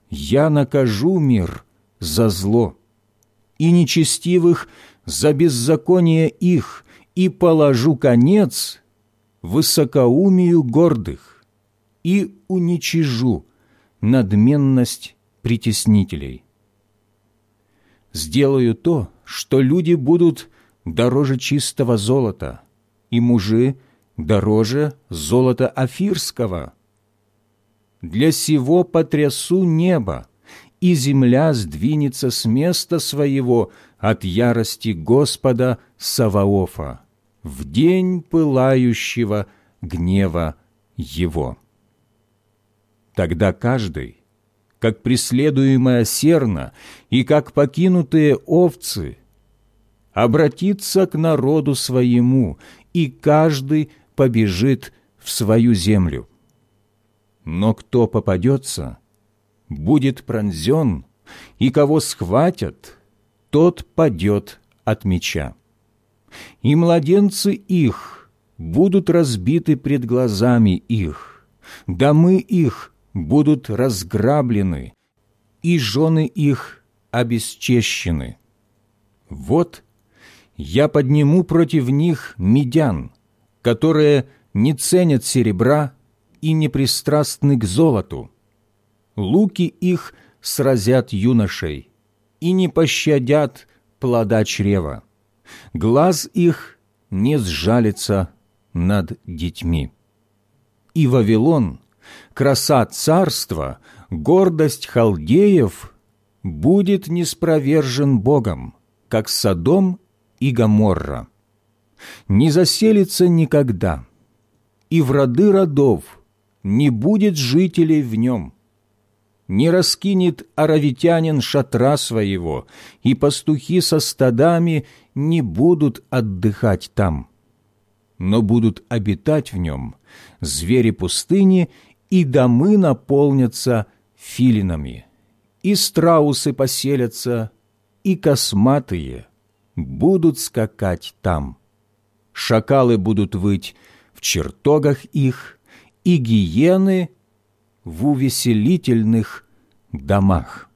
я накажу мир за зло, и нечестивых за беззаконие их, и положу конец высокоумию гордых, и уничижу надменность притеснителей. Сделаю то, что люди будут дороже чистого золота, и мужи дороже золота афирского – для сего потрясу небо, и земля сдвинется с места своего от ярости Господа Саваофа в день пылающего гнева Его. Тогда каждый, как преследуемая серна и как покинутые овцы, обратится к народу своему, и каждый побежит в свою землю. Но кто попадется, будет пронзен, и кого схватят, тот падет от меча. И младенцы их будут разбиты пред глазами их, домы их будут разграблены, и жены их обесчещены. Вот я подниму против них медян, которые не ценят серебра и не пристрастны к золоту. Луки их сразят юношей и не пощадят плода чрева. Глаз их не сжалится над детьми. И Вавилон, краса царства, гордость халдеев, будет неспровержен Богом, как Содом и Гоморра. Не заселится никогда, и в роды родов не будет жителей в нем. Не раскинет аравитянин шатра своего, и пастухи со стадами не будут отдыхать там, но будут обитать в нем звери пустыни, и домы наполнятся филинами, и страусы поселятся, и косматые будут скакать там. Шакалы будут выть в чертогах их, и гиены в увеселительных домах.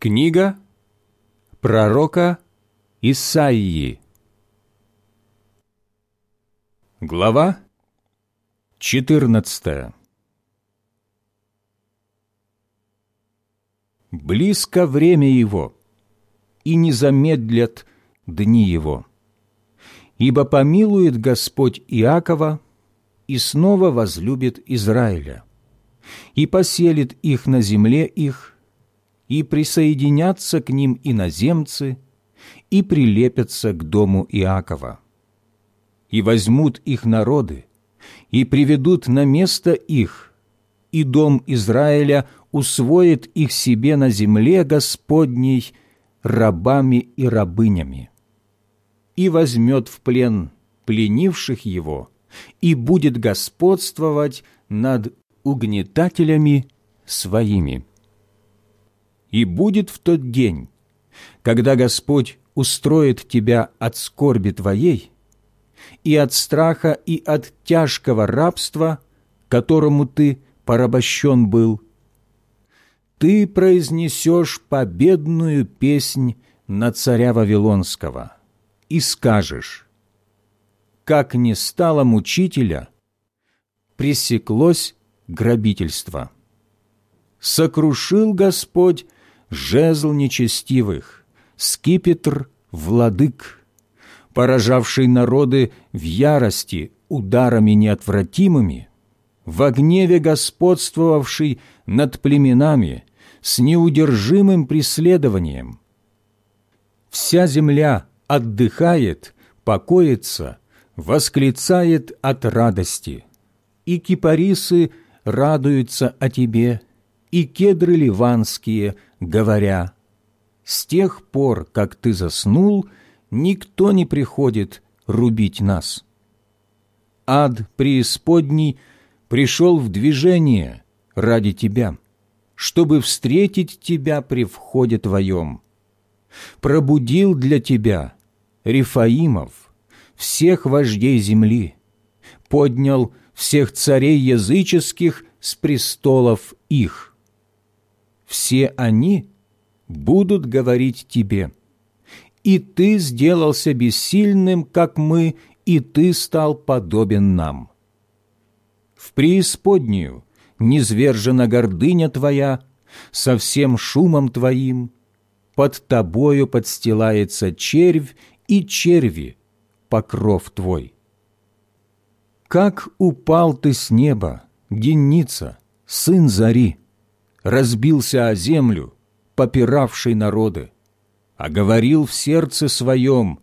Книга пророка Исаии. Глава 14 Близко время его, и не замедлят дни его. Ибо помилует Господь Иакова и снова возлюбит Израиля, и поселит их на земле их, и присоединятся к ним иноземцы, и прилепятся к дому Иакова. И возьмут их народы, и приведут на место их, и дом Израиля усвоит их себе на земле Господней рабами и рабынями, и возьмет в плен пленивших его, и будет господствовать над угнетателями своими. И будет в тот день, когда Господь устроит тебя от скорби твоей, и от страха, и от тяжкого рабства, которому ты порабощен был, ты произнесешь победную песнь на царя Вавилонского и скажешь, «Как не стало мучителя, пресеклось грабительство. Сокрушил Господь жезл нечестивых, скипетр владык, поражавший народы в ярости ударами неотвратимыми, в гневе господствовавший над племенами с неудержимым преследованием. Вся земля отдыхает, покоится, восклицает от радости, и кипарисы радуются о тебе, и кедры ливанские, говоря, «С тех пор, как ты заснул, никто не приходит рубить нас». Ад преисподней пришел в движение ради тебя, чтобы встретить тебя при входе твоем. Пробудил для тебя Рифаимов, всех вождей земли, поднял всех царей языческих с престолов их. Все они будут говорить тебе, и ты сделался бессильным, как мы, и ты стал подобен нам. В преисподнюю. Низвержена гордыня твоя со всем шумом твоим, под тобою подстилается червь и черви, покров твой. Как упал ты с неба, денница, сын зари, разбился о землю, попиравший народы, а говорил в сердце своем,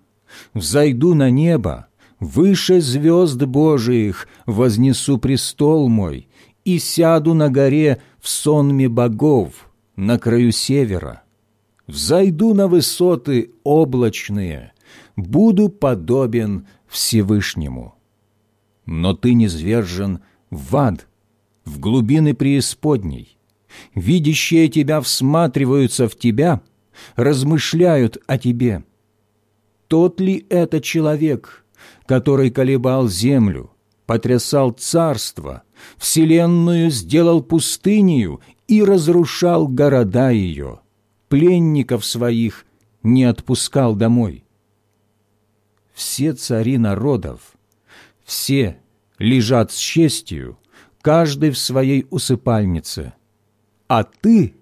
«Взойду на небо, выше звезд Божиих вознесу престол мой и сяду на горе в сонме богов на краю севера. Взойду на высоты облачные, буду подобен Всевышнему. Но ты низвержен в ад, в глубины преисподней. Видящие тебя всматриваются в тебя, размышляют о тебе. Тот ли это человек, который колебал землю, потрясал царство, вселенную сделал пустынею и разрушал города ее, пленников своих не отпускал домой? Все цари народов, все лежат с честью, каждый в своей усыпальнице, а ты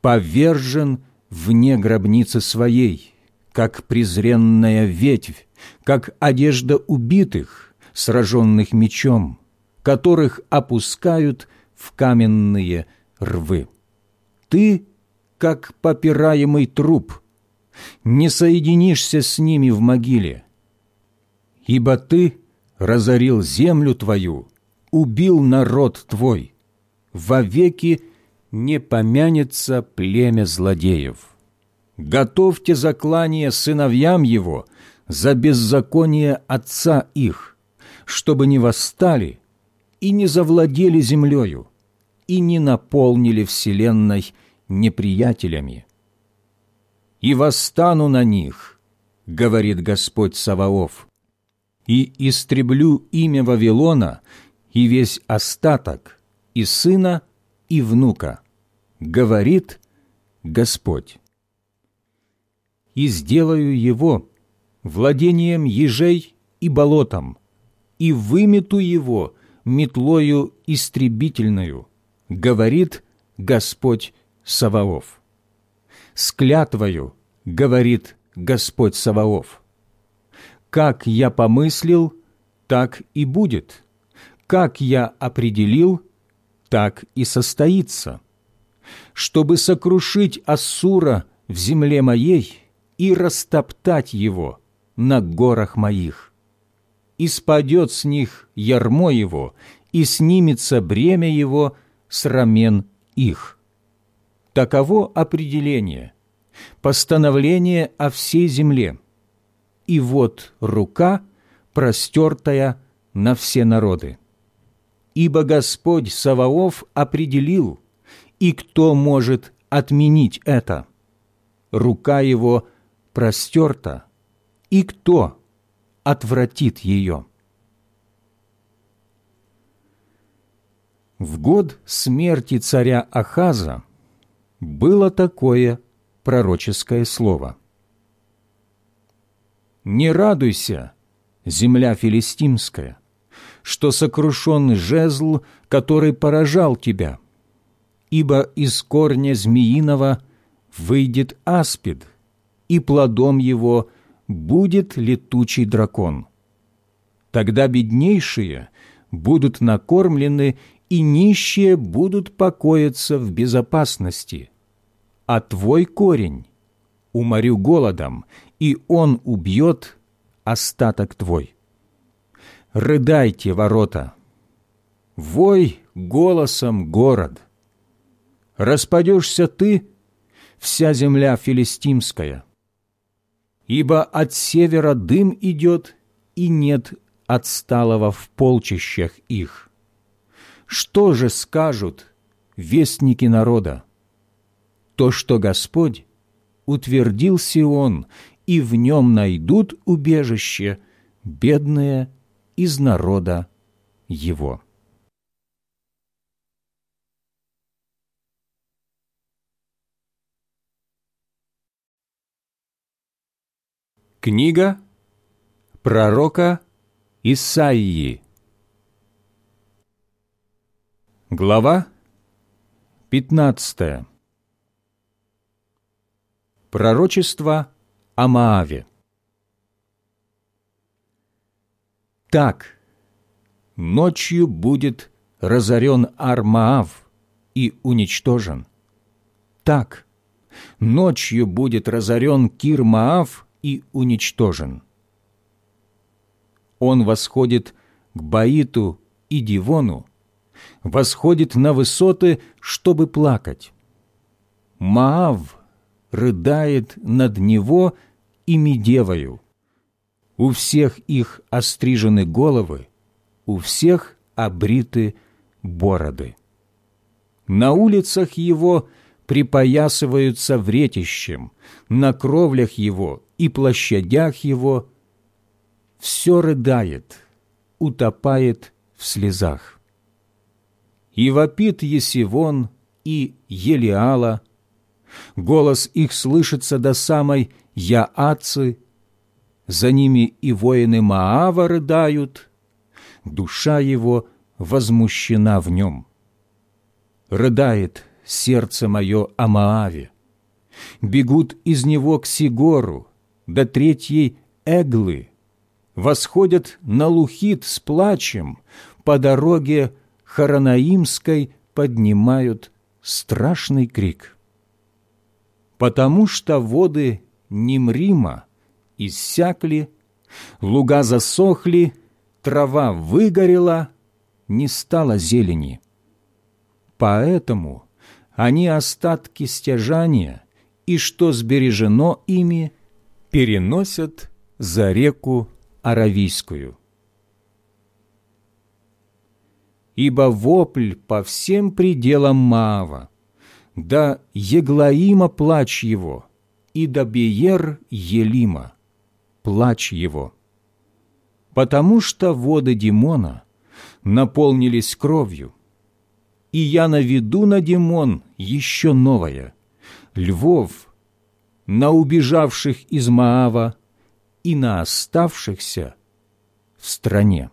повержен вне гробницы своей, как презренная ветвь, как одежда убитых, сраженных мечом, которых опускают в каменные рвы. Ты, как попираемый труп, не соединишься с ними в могиле, ибо ты разорил землю твою, убил народ твой, вовеки не помянется племя злодеев. Готовьте заклание сыновьям его за беззаконие отца их, чтобы не восстали и не завладели землею, и не наполнили вселенной неприятелями. «И восстану на них, — говорит Господь Саваоф, — и истреблю имя Вавилона и весь остаток, и сына, и внука, — говорит Господь. И сделаю его владением ежей и болотом, и вымету его метлою истребительную, говорит Господь Саваоф. С клятвою, говорит Господь Саваоф. Как я помыслил, так и будет. Как я определил, так и состоится. Чтобы сокрушить Ассура в земле моей и растоптать его на горах моих. И спадет с них ярмо его, и снимется бремя его с рамен их. Таково определение, постановление о всей земле. И вот рука, простертая на все народы. Ибо Господь Саваоф определил, и кто может отменить это? Рука его простерта, и кто отвратит ее?» В год смерти царя Ахаза было такое пророческое слово. «Не радуйся, земля филистимская, что сокрушен жезл, который поражал тебя, ибо из корня змеиного выйдет аспид, и плодом его будет летучий дракон. Тогда беднейшие будут накормлены и нищие будут покоиться в безопасности. А твой корень уморю голодом, и он убьет остаток твой. Рыдайте, ворота! Вой голосом город! Распадешься ты, вся земля филистимская, ибо от севера дым идет, и нет отсталого в полчищах их. Что же скажут вестники народа? То, что Господь утвердил Сион, и в нем найдут убежище бедные из народа его. Книга пророка Исаии Глава 15 Пророчество о Мааве. Так, ночью будет разорен Армаав и уничтожен. Так, ночью будет разорен Кирмаав и уничтожен. Он восходит к Баиту и Дивону, восходит на высоты, чтобы плакать. Маав рыдает над него и Медевою. У всех их острижены головы, у всех обриты бороды. На улицах его припоясываются вретищем, на кровлях его и площадях его все рыдает, утопает в слезах. И вопит Есивон и Елиала, голос их слышится до самой Яацы, за ними и воины Маава рыдают, душа его возмущена в нем. Рыдает сердце мое о Мааве, бегут из него к Сигору, до третьей Эглы, восходят на Лухит с плачем, по дороге Харанаимской поднимают страшный крик. Потому что воды Нимрима иссякли, луга засохли, трава выгорела, не стало зелени. Поэтому они остатки стяжания и что сбережено ими, переносят за реку Аравийскую. Ибо вопль по всем пределам Маава, да Еглаима плач его, и до Беер Елима плач его. Потому что воды Димона наполнились кровью, и я наведу на Димон еще новое, львов, на убежавших из Маава и на оставшихся в стране.